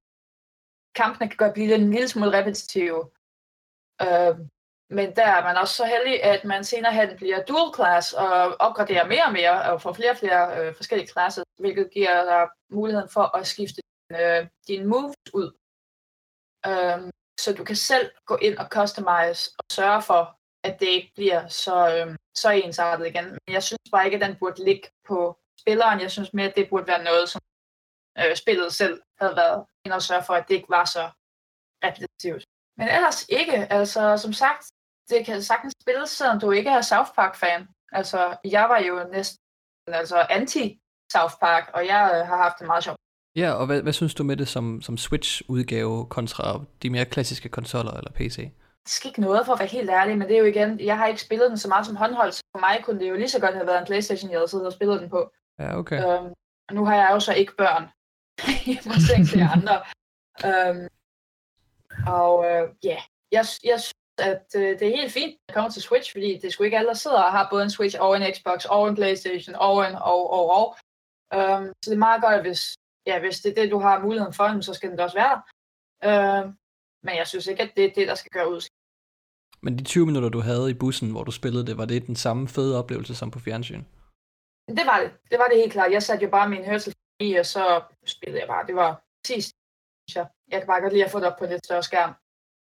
kampene kan godt blive en lille smule repetitive. Øh, men der er man også så heldig, at man senere hen bliver dual class og opgraderer mere og mere og får flere og flere øh, forskellige klasser, hvilket giver dig muligheden for at skifte øh, din moves ud. Øhm, så du kan selv gå ind og customize og sørge for, at det ikke bliver så, øh, så ensartet igen. Men jeg synes bare ikke, at den burde ligge på spilleren. Jeg synes mere, at det burde være noget, som øh, spillet selv havde været ind og sørge for, at det ikke var så repetitivt. Men ellers ikke. Altså, som sagt, det kan sagtens spilles, selvom du ikke er South Park-fan. Altså, jeg var jo næsten altså anti-South Park, og jeg øh, har haft det meget sjovt. Ja, og hvad, hvad synes du med det som, som Switch-udgave kontra de mere klassiske konsoller eller PC? Det skal ikke noget for at være helt ærlig, men det er jo igen, jeg har ikke spillet den så meget som håndholdt, så for mig kunne det jo lige så godt have været en Playstation, jeg havde siddet og spillet den på. Ja, okay. Øhm, nu har jeg jo så ikke børn, i modsætning til andre. Øhm, og øh, ja, yeah, jeg, jeg at øh, det er helt fint at komme til Switch, fordi det skulle ikke alle, der sidder og har både en Switch og en Xbox og en Playstation og en og og og. Um, så det er meget godt, hvis, ja, hvis det er det, du har muligheden for, så skal den også være uh, Men jeg synes ikke, at det er det, der skal gøre ud. Men de 20 minutter, du havde i bussen, hvor du spillede det, var det den samme fede oplevelse som på fjernsyn? Det var det. Det var det helt klart. Jeg satte jo bare min hørsel i, og så spillede jeg bare. Det var præcis. Jeg, jeg kan bare godt lide at få det op på en lidt større skærm.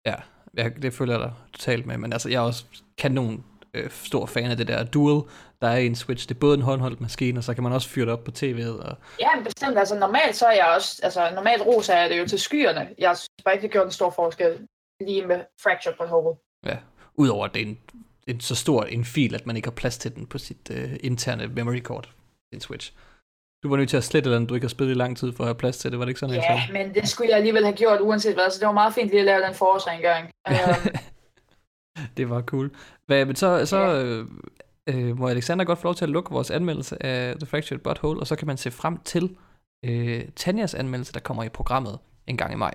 Ja, jeg, det følger jeg dig totalt med, men altså, jeg er også kanon øh, stor fan af det der dual, der er en Switch. Det er både en håndholdt maskine, og så kan man også fyre det op på tv'et. Og... Ja, men bestemt. Altså normalt så er jeg også, altså normalt roser jeg det jo til skyerne. Jeg synes bare ikke, det gjorde en stor forskel lige med Fracture på hovedet. Ja, udover at det er en, en så stor en fil, at man ikke har plads til den på sit øh, interne memory card, en Switch. Du var nødt til at slette den, du ikke har spillet i lang tid for at have plads til det, var det ikke sådan? Ja, yeah, men det skulle jeg alligevel have gjort uanset hvad, så det var meget fint lige at lave den forårsrengøring. Um... (laughs) det var cool. Hvad, men så, så yeah. øh, må Alexander godt få lov til at lukke vores anmeldelse af The Fractured Butthole, og så kan man se frem til øh, Tanjas anmeldelse, der kommer i programmet en gang i maj.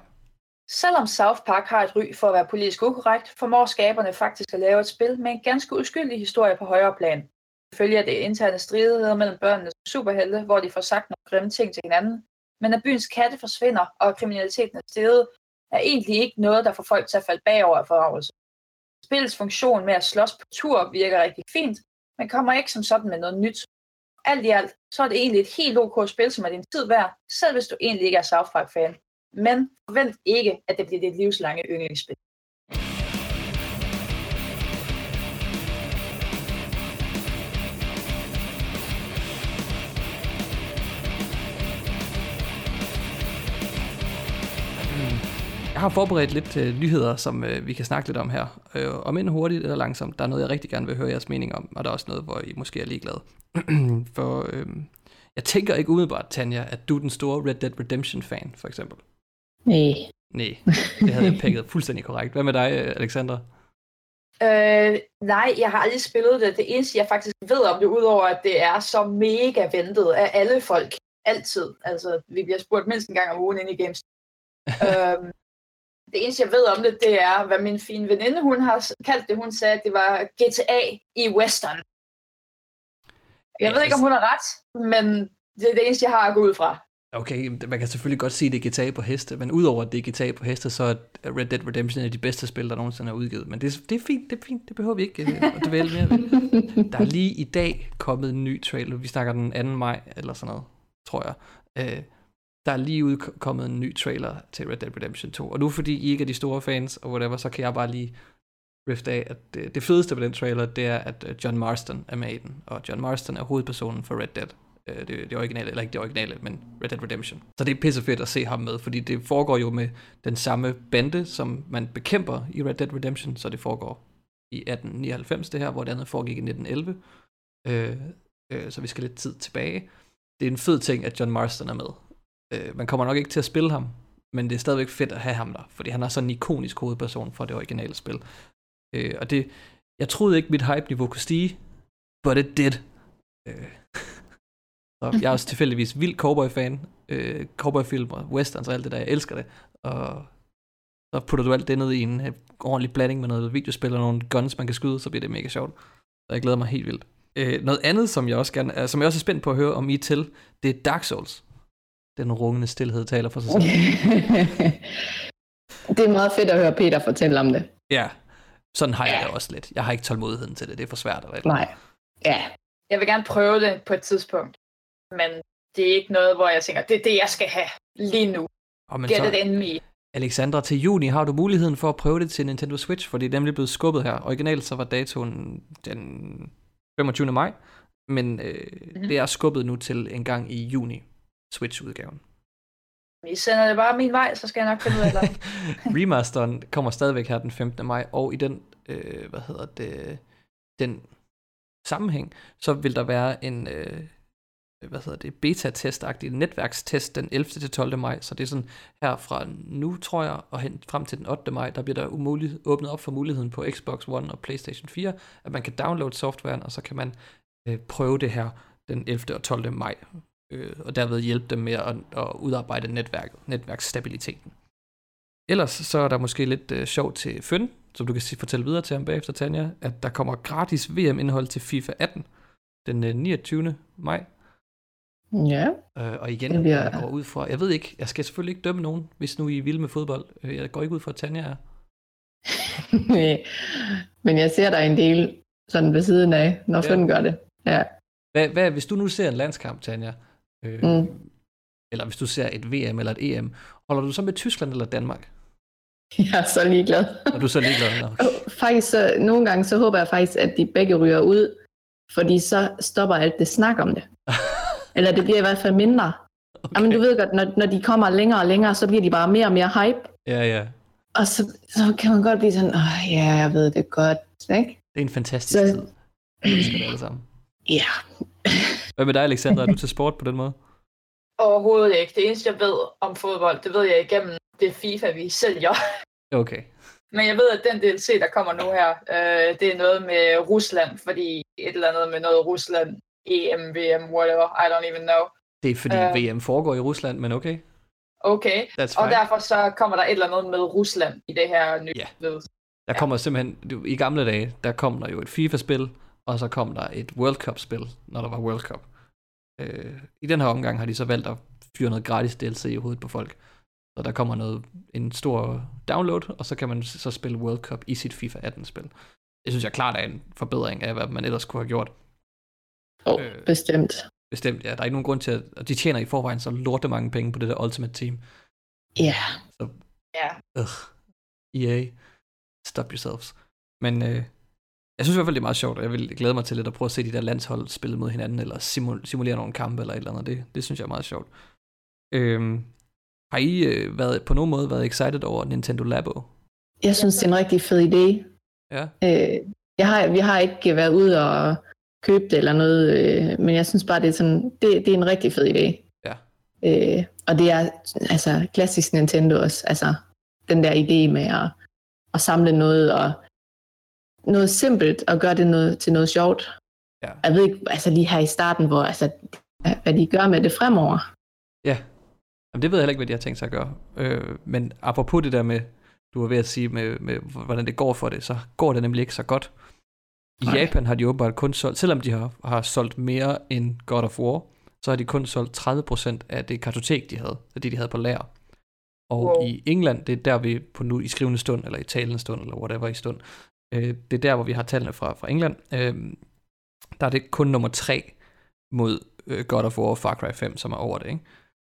Selvom South Park har et ry for at være politisk ukorrekt, formår skaberne faktisk at lave et spil med en ganske uskyldig historie på højere plan følge af det interne stridigheder mellem børnenes superhelte, hvor de får sagt nogle grimme ting til hinanden. Men at byens katte forsvinder, og kriminaliteten er steget, er egentlig ikke noget, der får folk til at falde bagover af forarvelse. Spillets funktion med at slås på tur virker rigtig fint, men kommer ikke som sådan med noget nyt. Alt i alt, så er det egentlig et helt ok spil, som er din tid værd, selv hvis du egentlig ikke er South Park-fan. Men forvent ikke, at det bliver dit livslange yndlingsspil. Har forberedt lidt uh, nyheder, som uh, vi kan snakke lidt om her. Uh, om end hurtigt eller langsomt, der er noget, jeg rigtig gerne vil høre jeres mening om, og der er også noget, hvor I måske er ligeglade. (clears throat) for uh, jeg tænker ikke umiddelbart, Tanja, at du er den store Red Dead Redemption-fan, for eksempel. Nej. Nej, det havde jeg pækket fuldstændig korrekt. Hvad med dig, Alexandra? Øh, nej, jeg har aldrig spillet det. Det eneste, jeg faktisk ved om det, udover at det er så mega ventet af alle folk, altid. Altså, vi bliver spurgt mindst en gang om ugen inde i Games. (laughs) øhm, det eneste, jeg ved om det, det er, hvad min fine veninde, hun har kaldt det. Hun sagde, at det var GTA i western. Jeg ved ikke, om hun har ret, men det er det eneste, jeg har at gå ud fra. Okay, man kan selvfølgelig godt sige, at det er GTA på heste, men udover at det er GTA på heste, så er Red Dead Redemption et af de bedste spil, der nogensinde er udgivet. Men det, det er fint, det er fint, det behøver vi ikke øh, at dvæle mere ved. Der er lige i dag kommet en ny trailer, vi snakker den 2. maj, eller sådan noget, tror jeg. Øh, der er lige udkommet en ny trailer til Red Dead Redemption 2. Og nu fordi I ikke er de store fans og whatever, så kan jeg bare lige rift af, at det, det fedeste ved den trailer, det er, at øh, John Marston er med i den. Og John Marston er hovedpersonen for Red Dead. Øh, det, det originale, eller ikke det originale, men Red Dead Redemption. Så det er pisse fedt at se ham med, fordi det foregår jo med den samme bande, som man bekæmper i Red Dead Redemption, så det foregår i 1899 det her, hvor det andet foregik i 1911. Øh, øh, så vi skal lidt tid tilbage. Det er en fed ting, at John Marston er med. Øh, man kommer nok ikke til at spille ham, men det er stadigvæk fedt at have ham der, fordi han er sådan en ikonisk hovedperson for det originale spil. Øh, og det, jeg troede ikke, mit hype-niveau kunne stige, but it did. Øh. (laughs) Så jeg er også tilfældigvis vild cowboy-fan. Øh, cowboy-film og westerns og alt det der, jeg elsker det. Og så putter du alt det ned i en øh, ordentlig blanding med noget videospil og nogle guns, man kan skyde, så bliver det mega sjovt. Så jeg glæder mig helt vildt. Øh, noget andet, som jeg også gerne, som jeg også er spændt på at høre om I til, det er Dark Souls. Den rungende stillhed taler for sig selv. (laughs) det er meget fedt at høre Peter fortælle om det. Ja, sådan har jeg ja. det også lidt. Jeg har ikke tålmodigheden til det, det er for svært. Eller Nej, ja. Jeg vil gerne prøve det på et tidspunkt, men det er ikke noget, hvor jeg tænker, det er det, jeg skal have lige nu. Og men Get så, it in me. Alexandra, til juni har du muligheden for at prøve det til Nintendo Switch, for det er nemlig blevet skubbet her. Originalt så var datoen den 25. maj, men øh, mm-hmm. det er skubbet nu til en gang i juni, Switch-udgaven. I sender det bare min vej, så skal jeg nok finde ud af det. (laughs) Remasteren kommer stadigvæk her den 15. maj, og i den, øh, hvad hedder det, den sammenhæng, så vil der være en, øh, hvad hedder det, beta-test-agtig netværkstest den 11. til 12. maj, så det er sådan her fra nu, tror jeg, og hen frem til den 8. maj, der bliver der umulig, åbnet op for muligheden på Xbox One og PlayStation 4, at man kan downloade softwaren, og så kan man øh, prøve det her den 11. og 12. maj, øh, og derved hjælpe dem med at, at udarbejde netværket, netværksstabiliteten. Ellers så er der måske lidt øh, sjovt til Føn, som du kan fortælle videre til ham bagefter, Tanja, at der kommer gratis VM-indhold til FIFA 18 den øh, 29. maj. Ja. Øh, og igen, bliver... jeg går ud fra, jeg ved ikke, jeg skal selvfølgelig ikke dømme nogen, hvis nu I er vilde med fodbold. Øh, jeg går ikke ud fra, at Tanja er. (laughs) Men jeg ser der en del sådan ved siden af, når ja. Føn gør det. Ja. Hvad, hvad, hvis du nu ser en landskamp, Tanja, øh, mm. eller hvis du ser et VM eller et EM, holder du så med Tyskland eller Danmark? Jeg er så ligeglad. Og du er så ligeglad? No. (laughs) faktisk, så, nogle gange så håber jeg faktisk, at de begge ryger ud, fordi så stopper alt det snak om det. (laughs) eller det bliver i hvert fald mindre. Okay. Jamen du ved godt, når, når de kommer længere og længere, så bliver de bare mere og mere hype. Ja, ja. Og så, så kan man godt blive sådan, åh ja, jeg ved det godt, ikke? Det er en fantastisk så, tid. Elsker det alle sammen. Ja. Hvad med dig, Alexander? Er du til sport på den måde? Overhovedet ikke. Det eneste, jeg ved om fodbold, det ved jeg igennem det FIFA, vi sælger. Okay. Men jeg ved, at den DLC, der kommer nu her, øh, det er noget med Rusland, fordi et eller andet med noget Rusland, EM, VM, whatever, I don't even know. Det er fordi øh, VM foregår i Rusland, men okay. Okay, og derfor så kommer der et eller andet med Rusland i det her nye. Yeah. Der kommer simpelthen, i gamle dage, der kom der jo et FIFA-spil, og så kom der et World Cup-spil, når der var World Cup. Øh, I den her omgang har de så valgt at fyre noget gratis DLC i hovedet på folk. Så der kommer noget, en stor download, og så kan man så spille World Cup i sit FIFA 18-spil. Det synes jeg klart er en forbedring af, hvad man ellers kunne have gjort. Oh, øh, bestemt. Bestemt, ja. Der er ikke nogen grund til, at og de tjener i forvejen så lorte mange penge på det der Ultimate Team. Ja. Yeah. Så, ja. Yeah. EA, stop yourselves. Men øh, jeg synes i hvert fald, det er meget sjovt, og jeg vil glæde mig til lidt at prøve at se de der landshold spille mod hinanden, eller simulere nogle kampe eller et eller andet. Det, det synes jeg er meget sjovt. Øhm, har I øh, været, på nogen måde været excited over Nintendo Labo? Jeg synes, det er en rigtig fed idé. Ja. Øh, jeg har, vi har ikke været ude og købe det eller noget, øh, men jeg synes bare, det er, sådan, det, det er en rigtig fed idé. Ja. Øh, og det er altså klassisk Nintendo også, altså den der idé med at, at samle noget og noget simpelt og gøre det noget, til noget sjovt. Ja. Jeg ved ikke, altså lige her i starten, hvor, altså, hvad de gør med det fremover. Ja, Jamen, det ved jeg heller ikke, hvad de har tænkt sig at gøre. Øh, men apropos det der med, du var ved at sige, med, med, hvordan det går for det, så går det nemlig ikke så godt. I Nej. Japan har de åbenbart kun solgt, selvom de har, har solgt mere end God of War, så har de kun solgt 30% af det kartotek, de havde, af det, de havde på lager. Og wow. i England, det er der vi på nu i skrivende stund, eller i talende stund, eller whatever i stund, øh, det er der, hvor vi har tallene fra, fra England, øh, der er det kun nummer 3 mod øh, God of War og Far Cry 5, som er over det, ikke?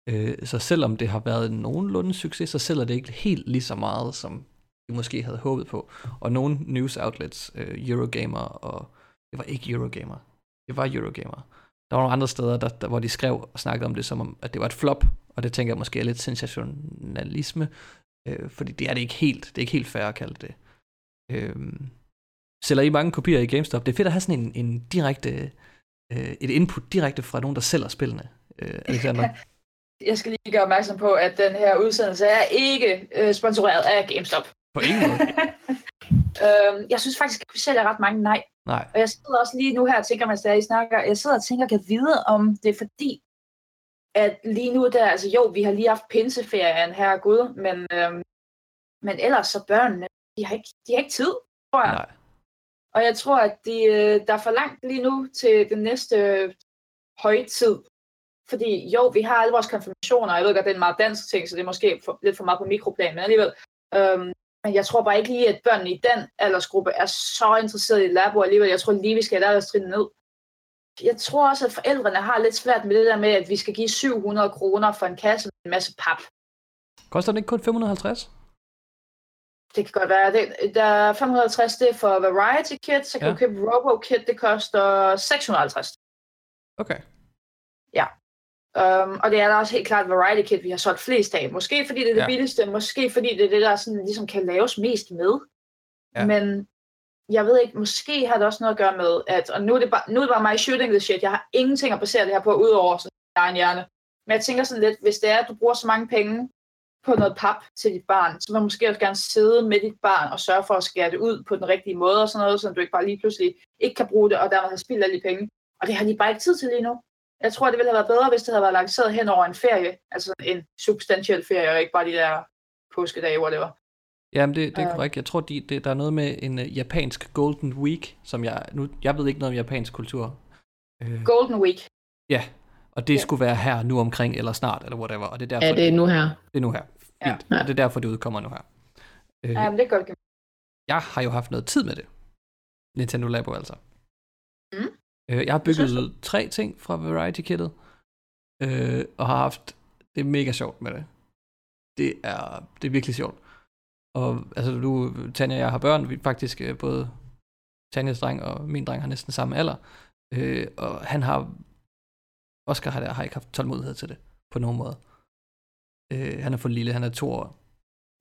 Øh, så selvom det har været en nogenlunde succes, så sælger det ikke helt lige så meget, som vi måske havde håbet på. Og nogle news outlets, øh, Eurogamer og... Det var ikke Eurogamer. Det var Eurogamer. Der var nogle andre steder, der, der, hvor de skrev og snakkede om det som om, at det var et flop. Og det tænker jeg måske er lidt sensationalisme. Øh, fordi det er det ikke helt. Det er ikke helt fair at kalde det. Øh, sælger I mange kopier i GameStop? Det er fedt at have sådan en, en direkte, øh, et input direkte fra nogen, der sælger spillene. Øh, Alexander? (laughs) jeg skal lige gøre opmærksom på, at den her udsendelse er ikke øh, sponsoreret af GameStop. På ingen måde. (laughs) Øhm, jeg synes faktisk, at vi sælger ret mange nej. Nej. Og jeg sidder også lige nu her og tænker, mens jeg snakker, jeg sidder og tænker, kan vide, om det er fordi, at lige nu der, altså jo, vi har lige haft pinseferien her, gud, men, øhm, men ellers så børnene, de har ikke, de har ikke tid, tror jeg. Nej. Og jeg tror, at de, øh, der er for langt lige nu til den næste højtid. Fordi jo, vi har alle vores konfirmationer, jeg ved godt, det er en meget dansk ting, så det er måske for, lidt for meget på mikroplan, men alligevel. Øhm, men jeg tror bare ikke lige, at børnene i den aldersgruppe er så interesserede i labo alligevel. Jeg tror lige, vi skal have alderstrin ned. Jeg tror også, at forældrene har lidt svært med det der med, at vi skal give 700 kroner for en kasse med en masse pap. Koster den ikke kun 550? Det kan godt være. Det, der er 550, det er for Variety Kit, så kan Ja. ja. du købe Robo Kit, det koster 650. Okay. Um, og det er da også helt klart Variety Kit, vi har solgt flest af. Måske fordi det er det Ja. ja. billigste, måske fordi det er det, der sådan, ligesom kan laves mest med. Ja. Ja. Men jeg ved ikke, måske har det også noget at gøre med, at, og nu er det bare, nu er det bare mig shooting the shit, jeg har ingenting at basere det her på, udover sådan egen hjerne. Men jeg tænker sådan lidt, hvis det er, at du bruger så mange penge på noget pap til dit barn, så man måske også gerne sidde med dit barn og sørge for at skære det ud på den rigtige måde og sådan noget, så du ikke bare lige pludselig ikke kan bruge det, og dermed har spildt alle de penge. Og det har de bare ikke tid til lige nu. Jeg tror, det ville have været bedre, hvis det havde været lanceret hen over en ferie, altså en substantiel ferie, og ikke bare de der påskedage, whatever. Jamen, det, det er Øh. korrekt. Jeg tror, de, det, der er noget med en uh, japansk Golden Week, som jeg... Nu, jeg ved ikke noget om japansk kultur. Uh, Golden Week. ja, og det Ja. skulle være her nu omkring, eller snart, eller whatever. Og det er derfor, Ja, det er nu her. det er nu her. Ja. Fint. Ja. Og det er derfor, det udkommer nu her. Uh, Ja, men det er godt. jeg har jo haft noget tid med det. Nintendo Labo altså. Mm. Øh, jeg har bygget tre ting fra Variety Kittet, øh, og har haft det er mega sjovt med det. Det er, det er virkelig sjovt. Og altså du, Tanja og jeg har børn, vi er faktisk øh, både Tanjas dreng og min dreng har næsten samme alder, øh, og han har, Oscar har, har ikke haft tålmodighed til det, på nogen måde. Øh, han er for lille, han er to år,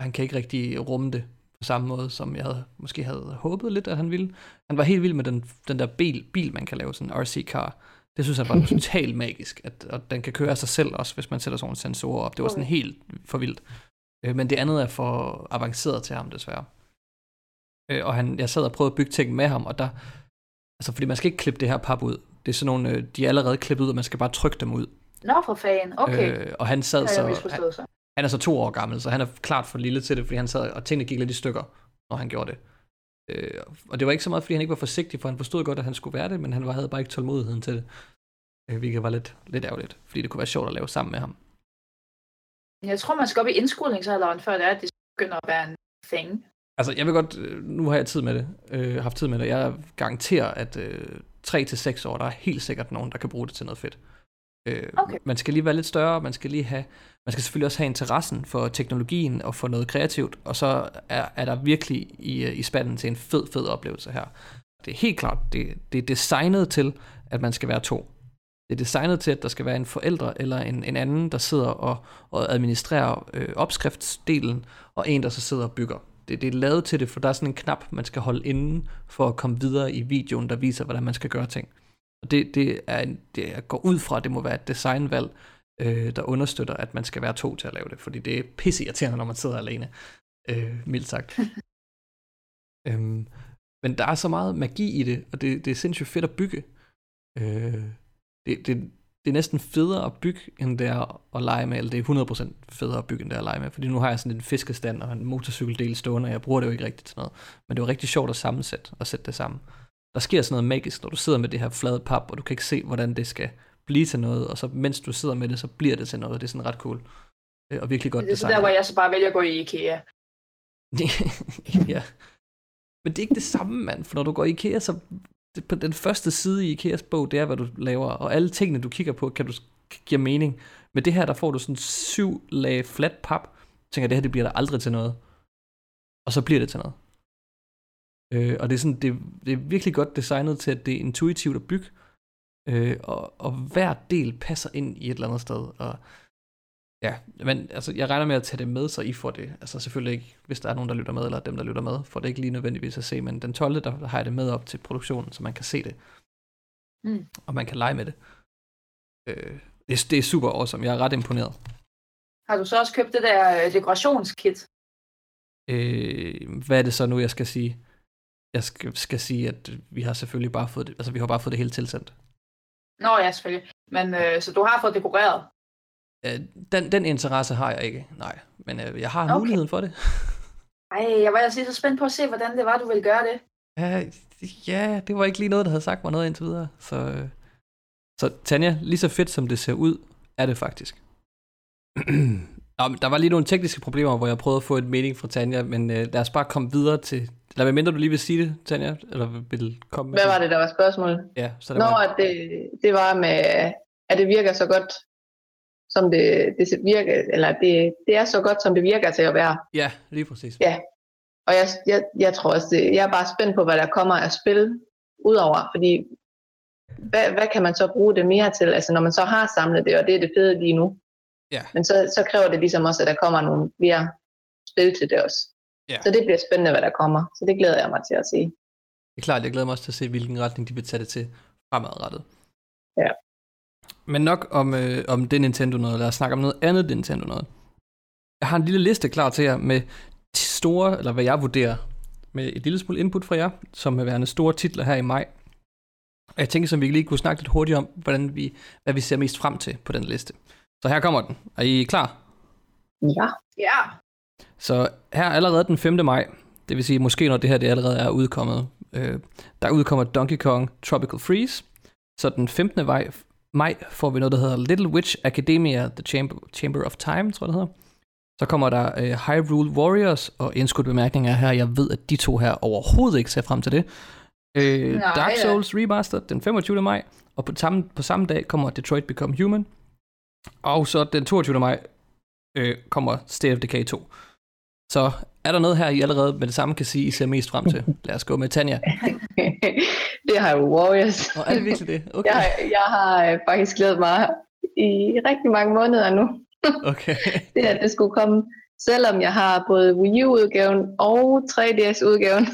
han kan ikke rigtig rumme det på samme måde, som jeg havde, måske havde håbet lidt, at han ville. Han var helt vild med den, den der bil, bil, man kan lave, sådan en RC-car. Det synes jeg var (laughs) totalt magisk, at, at den kan køre af sig selv også, hvis man sætter sådan nogle sensorer op. Det var sådan helt for vildt. Øh, Men det andet er for avanceret til ham, desværre. Øh, Og han, jeg sad og prøvede at bygge ting med ham, og der... Altså, fordi man skal ikke klippe det her pap ud. Det er sådan nogle, øh, de er allerede klippet ud, og man skal bare trykke dem ud. Nå, for fan. Okay. Øh, og han sad så... Han, han er så to år gammel, så han er klart for lille til det, fordi han sad, og tingene gik lidt i stykker, når han gjorde det. Øh, og det var ikke så meget, fordi han ikke var forsigtig, for han forstod godt, at han skulle være det, men han var, havde bare ikke tålmodigheden til det. Øh, hvilket var lidt, lidt ærgerligt, fordi det kunne være sjovt at lave sammen med ham. Jeg tror, man skal op i indskolingsalderen, før det er, at det begynder at være en thing. Altså, jeg vil godt, øh, nu har jeg tid med det, øh, haft tid med det, jeg garanterer, at øh, 3-6 år, der er helt sikkert nogen, der kan bruge det til noget fedt. Øh, Okay. Man skal lige være lidt større, man skal lige have, man skal selvfølgelig også have interessen for teknologien og for noget kreativt, og så er, er der virkelig i, øh, i spanden til en fed, fed oplevelse her. Det er helt klart, det, det er designet til, at man skal være to. Det er designet til, at der skal være en forældre eller en, en anden, der sidder og, og administrerer øh, opskriftsdelen, og en, der så sidder og bygger. Det, det er lavet til det, for der er sådan en knap, man skal holde inde for at komme videre i videoen, der viser, hvordan man skal gøre ting. Og det, det, er, en- det jeg går ud fra, at det må være et designvalg, øh, der understøtter, at man skal være to til at lave det, fordi det er pisse irriterende, når man sidder alene, øh, mildt sagt. (laughs) øhm, men der er så meget magi i det, og det, det er sindssygt fedt at bygge. Øh, det, det, det er næsten federe at bygge, end det er at lege med, eller det er 100% federe at bygge, end det er at lege med, fordi nu har jeg sådan en fiskestand og en motorcykeldel stående, og jeg bruger det jo ikke rigtigt til noget. Men det var rigtig sjovt at sammensætte og sætte det sammen. Der sker sådan noget magisk, når du sidder med det her flade pap, og du kan ikke se, hvordan det skal blive til noget, og så mens du sidder med det, så bliver det til noget. Det er sådan ret cool. Øh, Og virkelig godt Det er designet. der, hvor jeg så bare vælger at gå i IKEA. (laughs) ja. Men det er ikke det samme, mand. For når du går i IKEA, så på den første side i IKEAs bog, det er, hvad du laver. Og alle tingene, du kigger på, kan du giver mening. Med det her, der får du sådan syv lag flat pap. Tænker, det her, det bliver der aldrig til noget. Og så bliver det til noget. Øh, og det er, sådan, det, det er virkelig godt designet til, at det er intuitivt at bygge. Øh, og, og hver del passer ind i et eller andet sted. Og Ja, men altså, jeg regner med at tage det med, så I får det. Altså selvfølgelig ikke, hvis der er nogen, der lytter med, eller dem, der lytter med, får det ikke lige nødvendigvis at se, men den 12. der har jeg det med op til produktionen, så man kan se det. Mm. Og man kan lege med det. Øh, det, er- det er super awesome. Jeg er ret imponeret. Har du så også købt det der øh, dekorationskit? Øh, hvad er det så nu, jeg skal sige? Jeg skal, skal sige, at vi har selvfølgelig bare fået det, altså vi har bare fået det hele tilsendt. Nå ja, selvfølgelig. Men øh, så du har fået dekoreret? Øh, den, den interesse har jeg ikke, nej. Men øh, jeg har Okay. muligheden for det. (laughs) Ej, jeg var altså så spændt på at se, hvordan det var, du ville gøre det. Ja, ja, det var ikke lige noget, der havde sagt mig noget indtil videre. Så, øh, så Tanja, lige så fedt som det ser ud, er det faktisk. (clears throat) Nå, der var lige nogle tekniske problemer, hvor jeg prøvede at få et mening fra Tanja, men øh, lad os bare komme videre til... Eller hvad mindre du lige vil sige det, Tanja? Eller vil komme med Hvad var det, der var spørgsmålet? Ja, så der Nå, var... at det, det var med, at det virker så godt, som det, det virker, eller det, det er så godt, som det virker til at være. Ja, lige præcis. Ja. Og jeg, jeg, jeg tror også, det, jeg er bare spændt på, hvad der kommer af spil udover, fordi hvad, hvad kan man så bruge det mere til, altså når man så har samlet det, og det er det fede lige nu. Ja. Men så, så kræver det ligesom også, at der kommer nogle flere spil til det også. Ja. Så det bliver spændende, hvad der kommer. Så det glæder jeg mig til at se. Det er klart, jeg glæder mig også til at se, hvilken retning de vil tage det til fremadrettet. Ja. Men nok om, øh, om det Nintendo noget. Lad os snakke om noget andet Nintendo noget. Jeg har en lille liste klar til jer med de store, eller hvad jeg vurderer, med et lille smule input fra jer, som vil være store titler her i maj. Og jeg tænker, som vi lige kunne snakke lidt hurtigt om, hvordan vi, hvad vi ser mest frem til på den liste. Så her kommer den. Er I klar? Ja. Ja. Så her allerede den 5. maj, det vil sige måske når det her det allerede er udkommet, øh, der udkommer Donkey Kong Tropical Freeze. Så den 15. maj, maj får vi noget, der hedder Little Witch Academia, The Chamber, Chamber of Time, tror jeg det hedder. Så kommer der øh, Hyrule Warriors, og en skudt bemærkning er her, jeg ved, at de to her overhovedet ikke ser frem til det. Øh, Nej, Dark da. Souls Remastered den 25. maj, og på samme, på samme dag kommer Detroit Become Human. Og så den 22. maj øh, kommer State of Decay 2. Så er der noget her, I allerede med det samme kan sige, I ser mest frem til? Lad os gå med Tanja. (laughs) det har jo Warriors. Og er det virkelig det? Okay. Jeg, jeg har øh, faktisk glædet mig i rigtig mange måneder nu. (laughs) okay. Det at det skulle komme, selvom jeg har både Wii U-udgaven og 3DS-udgaven.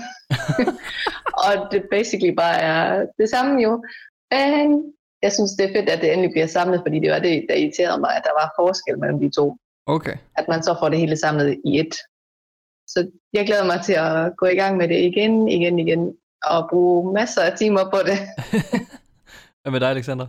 (laughs) og det basically bare er det samme jo. Men jeg synes, det er fedt, at det endelig bliver samlet, fordi det var det, der irriterede mig, at der var forskel mellem de to. Okay. At man så får det hele samlet i et. Så jeg glæder mig til at gå i gang med det igen, igen, igen, og bruge masser af timer på det. (laughs) Hvad med dig, Alexander?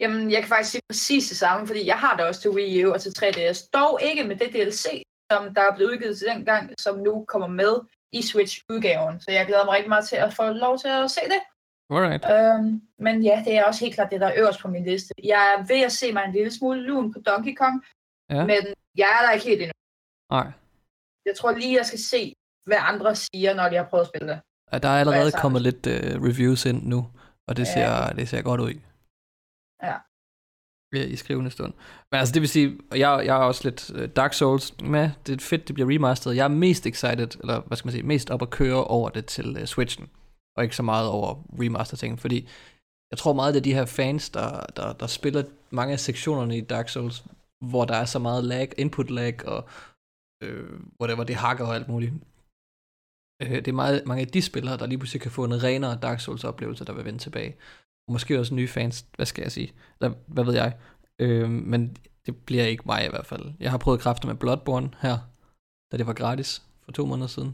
Jamen, jeg kan faktisk sige præcis det samme, fordi jeg har det også til Wii U og til 3DS. Dog ikke med det DLC, som der er blevet udgivet til den gang, som nu kommer med i Switch-udgaven. Så jeg glæder mig rigtig meget til at få lov til at se det. Alright. Øhm, men ja, det er også helt klart det, der er øverst på min liste. Jeg er ved at se mig en lille smule lun på Donkey Kong, Ja. men jeg er der ikke helt endnu. Nej. Jeg tror lige, jeg skal se, hvad andre siger, når de har prøvet at spille det. Ja, Der er allerede kommet lidt uh, reviews ind nu, og det Ja. ser, det ser godt ud. Ja. Ja, I skrivende stund. Men altså, det vil sige, og jeg, jeg er også lidt uh, Dark Souls med. Det er fedt, det bliver remasteret. Jeg er mest excited, eller hvad skal man sige, mest op at køre over det til uh, Switchen. Og ikke så meget over remaster ting, fordi jeg tror meget, det er de her fans, der, der, der spiller mange af sektionerne i Dark Souls, hvor der er så meget lag, input lag, og øh, whatever, det hakker og alt muligt. Øh, det er meget, mange af de spillere, der lige pludselig kan få en renere Dark Souls oplevelse, der vil vende tilbage. Og måske også nye fans, hvad skal jeg sige? Eller hvad ved jeg? Øh, men det bliver ikke mig i hvert fald. Jeg har prøvet kræfter med Bloodborne her, da det var gratis for to måneder siden.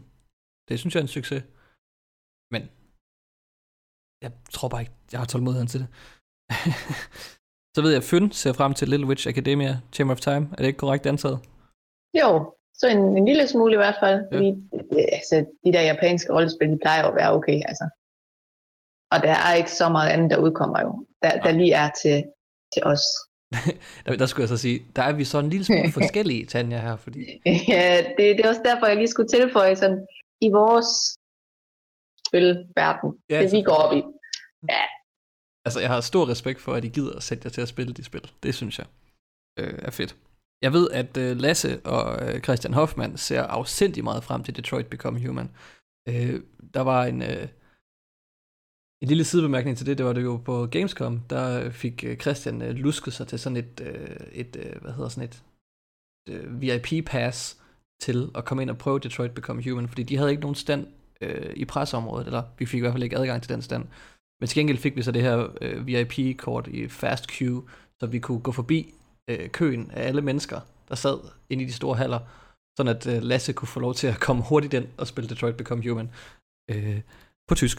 Det synes jeg er en succes. Men jeg tror bare ikke, jeg har tålmodigheden til det. (laughs) så ved jeg, at Fyn ser frem til Little Witch Academia Chamber of Time. Er det ikke korrekt antaget? Jo, så en, en lille smule i hvert fald. Ja. Fordi, øh, altså, de der japanske rollespil, de plejer jo at være okay. Altså. Og der er ikke så meget andet, der udkommer jo. Der, der lige er til, til os. (laughs) Der, der skulle jeg så sige, der er vi så en lille smule (laughs) forskellige, Tanja, her, fordi Ja, det, det er også derfor, jeg lige skulle tilføje sådan, i vores spilverden, Ja, ja, det vi går op i. altså, jeg har stor respekt for, at I gider at sætte jer til at spille de spil. Det synes jeg øh, er fedt. Jeg ved, at øh, Lasse og øh, Christian Hoffmann ser afsindig meget frem til Detroit Become Human. Øh, der var en, øh, en lille sidebemærkning til det, det var det jo på Gamescom, der fik øh, Christian øh, lusket sig til sådan et, øh, et øh, hvad hedder sådan et, øh, VIP-pass til at komme ind og prøve Detroit Become Human, fordi de havde ikke nogen stand øh, i presseområdet, eller vi fik i hvert fald ikke adgang til den stand. Men til gengæld fik vi så det her øh, VIP-kort i Fast Queue, så vi kunne gå forbi øh, køen af alle mennesker, der sad inde i de store haller, sådan at øh, Lasse kunne få lov til at komme hurtigt ind og spille Detroit Become Human. Øh, på tysk.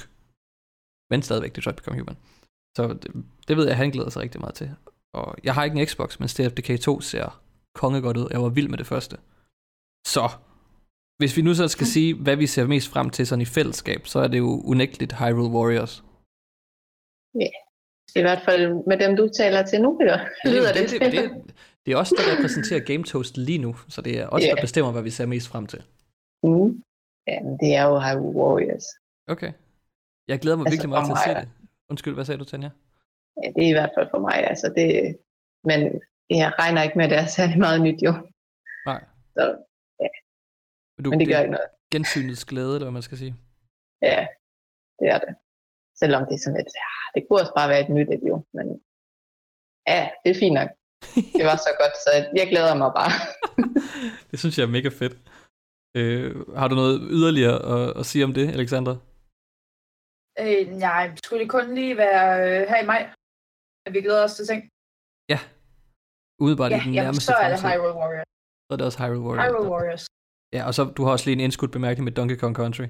Men stadigvæk Detroit Become Human. Så det, det ved jeg, at han glæder sig rigtig meget til. Og jeg har ikke en Xbox, men State of Decay 2 ser konge godt ud. Jeg var vild med det første. Så, hvis vi nu så skal sige, hvad vi ser mest frem til sådan i fællesskab, så er det jo unægteligt Hyrule Warriors. Ja, i hvert fald med dem, du taler til nu, Peter. Det, Lyder det, det, det, det, det, det er også der repræsenterer Game Toast lige nu, så det er også Ja. der bestemmer, hvad vi ser mest frem til. Mm. Ja, men det er jo Hyrule Warriors. Okay. Jeg glæder mig Altså, virkelig meget til at se det. Undskyld, hvad sagde du, Tanja? Ja, det er i hvert fald for mig. Altså det, men jeg regner ikke med, at det er særlig meget nyt, jo. Nej. Så, Du, men det gør ikke noget. Gensynets glæde, eller hvad man skal sige. Ja, det er det. Selvom det er sådan lidt, ja, det kunne også bare være et nyt jo. Men ja, det er fint nok. Det var så godt, så jeg glæder mig bare. (laughs) det synes jeg er mega fedt. Øh, har du noget yderligere at, at sige om det, Alexandra? Øh, nej, skulle det kun lige være øh, her i maj, at vi glæder os til ting? Udebart Ja, i den jamen, nærmeste så er det. Hyrule Warriors. Så er det også Hyrule Warriors. Hyrule Warriors. Ja, og så du har også lige en indskudt bemærkning med Donkey Kong Country.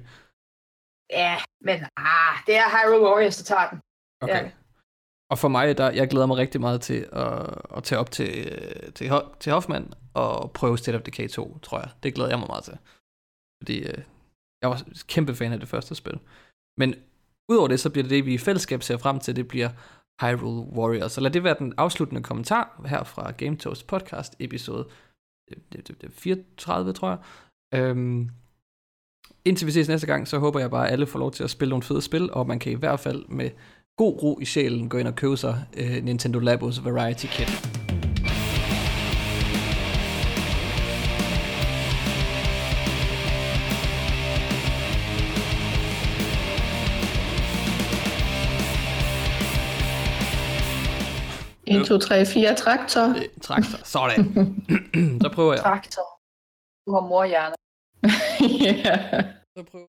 Ja, men ah, det er Hyrule Warriors, der tager den. Okay. Ja. Og for mig, der, jeg glæder mig rigtig meget til at, at tage op til, øh, til, til Hoffman og prøve State of Decay 2, tror jeg. Det glæder jeg mig meget til. Fordi øh, jeg var kæmpe fan af det første spil. Men udover det, så bliver det det, vi i fællesskab ser frem til, det bliver Hyrule Warriors. Så lad det være den afsluttende kommentar her fra Game Toast podcast episode det, det, det, det, 34, tror jeg. Øhm, indtil vi ses næste gang, så håber jeg bare, at alle får lov til at spille nogle fede spil, og man kan i hvert fald med god ro i sjælen gå ind og købe sig øh, Nintendo Labos Variety Kit. En, to, tre, fire traktor. Øh, traktor. Sådan. (laughs) (clears throat) så prøver jeg. Traktor. Du har morhjerne. Ja. Så prøver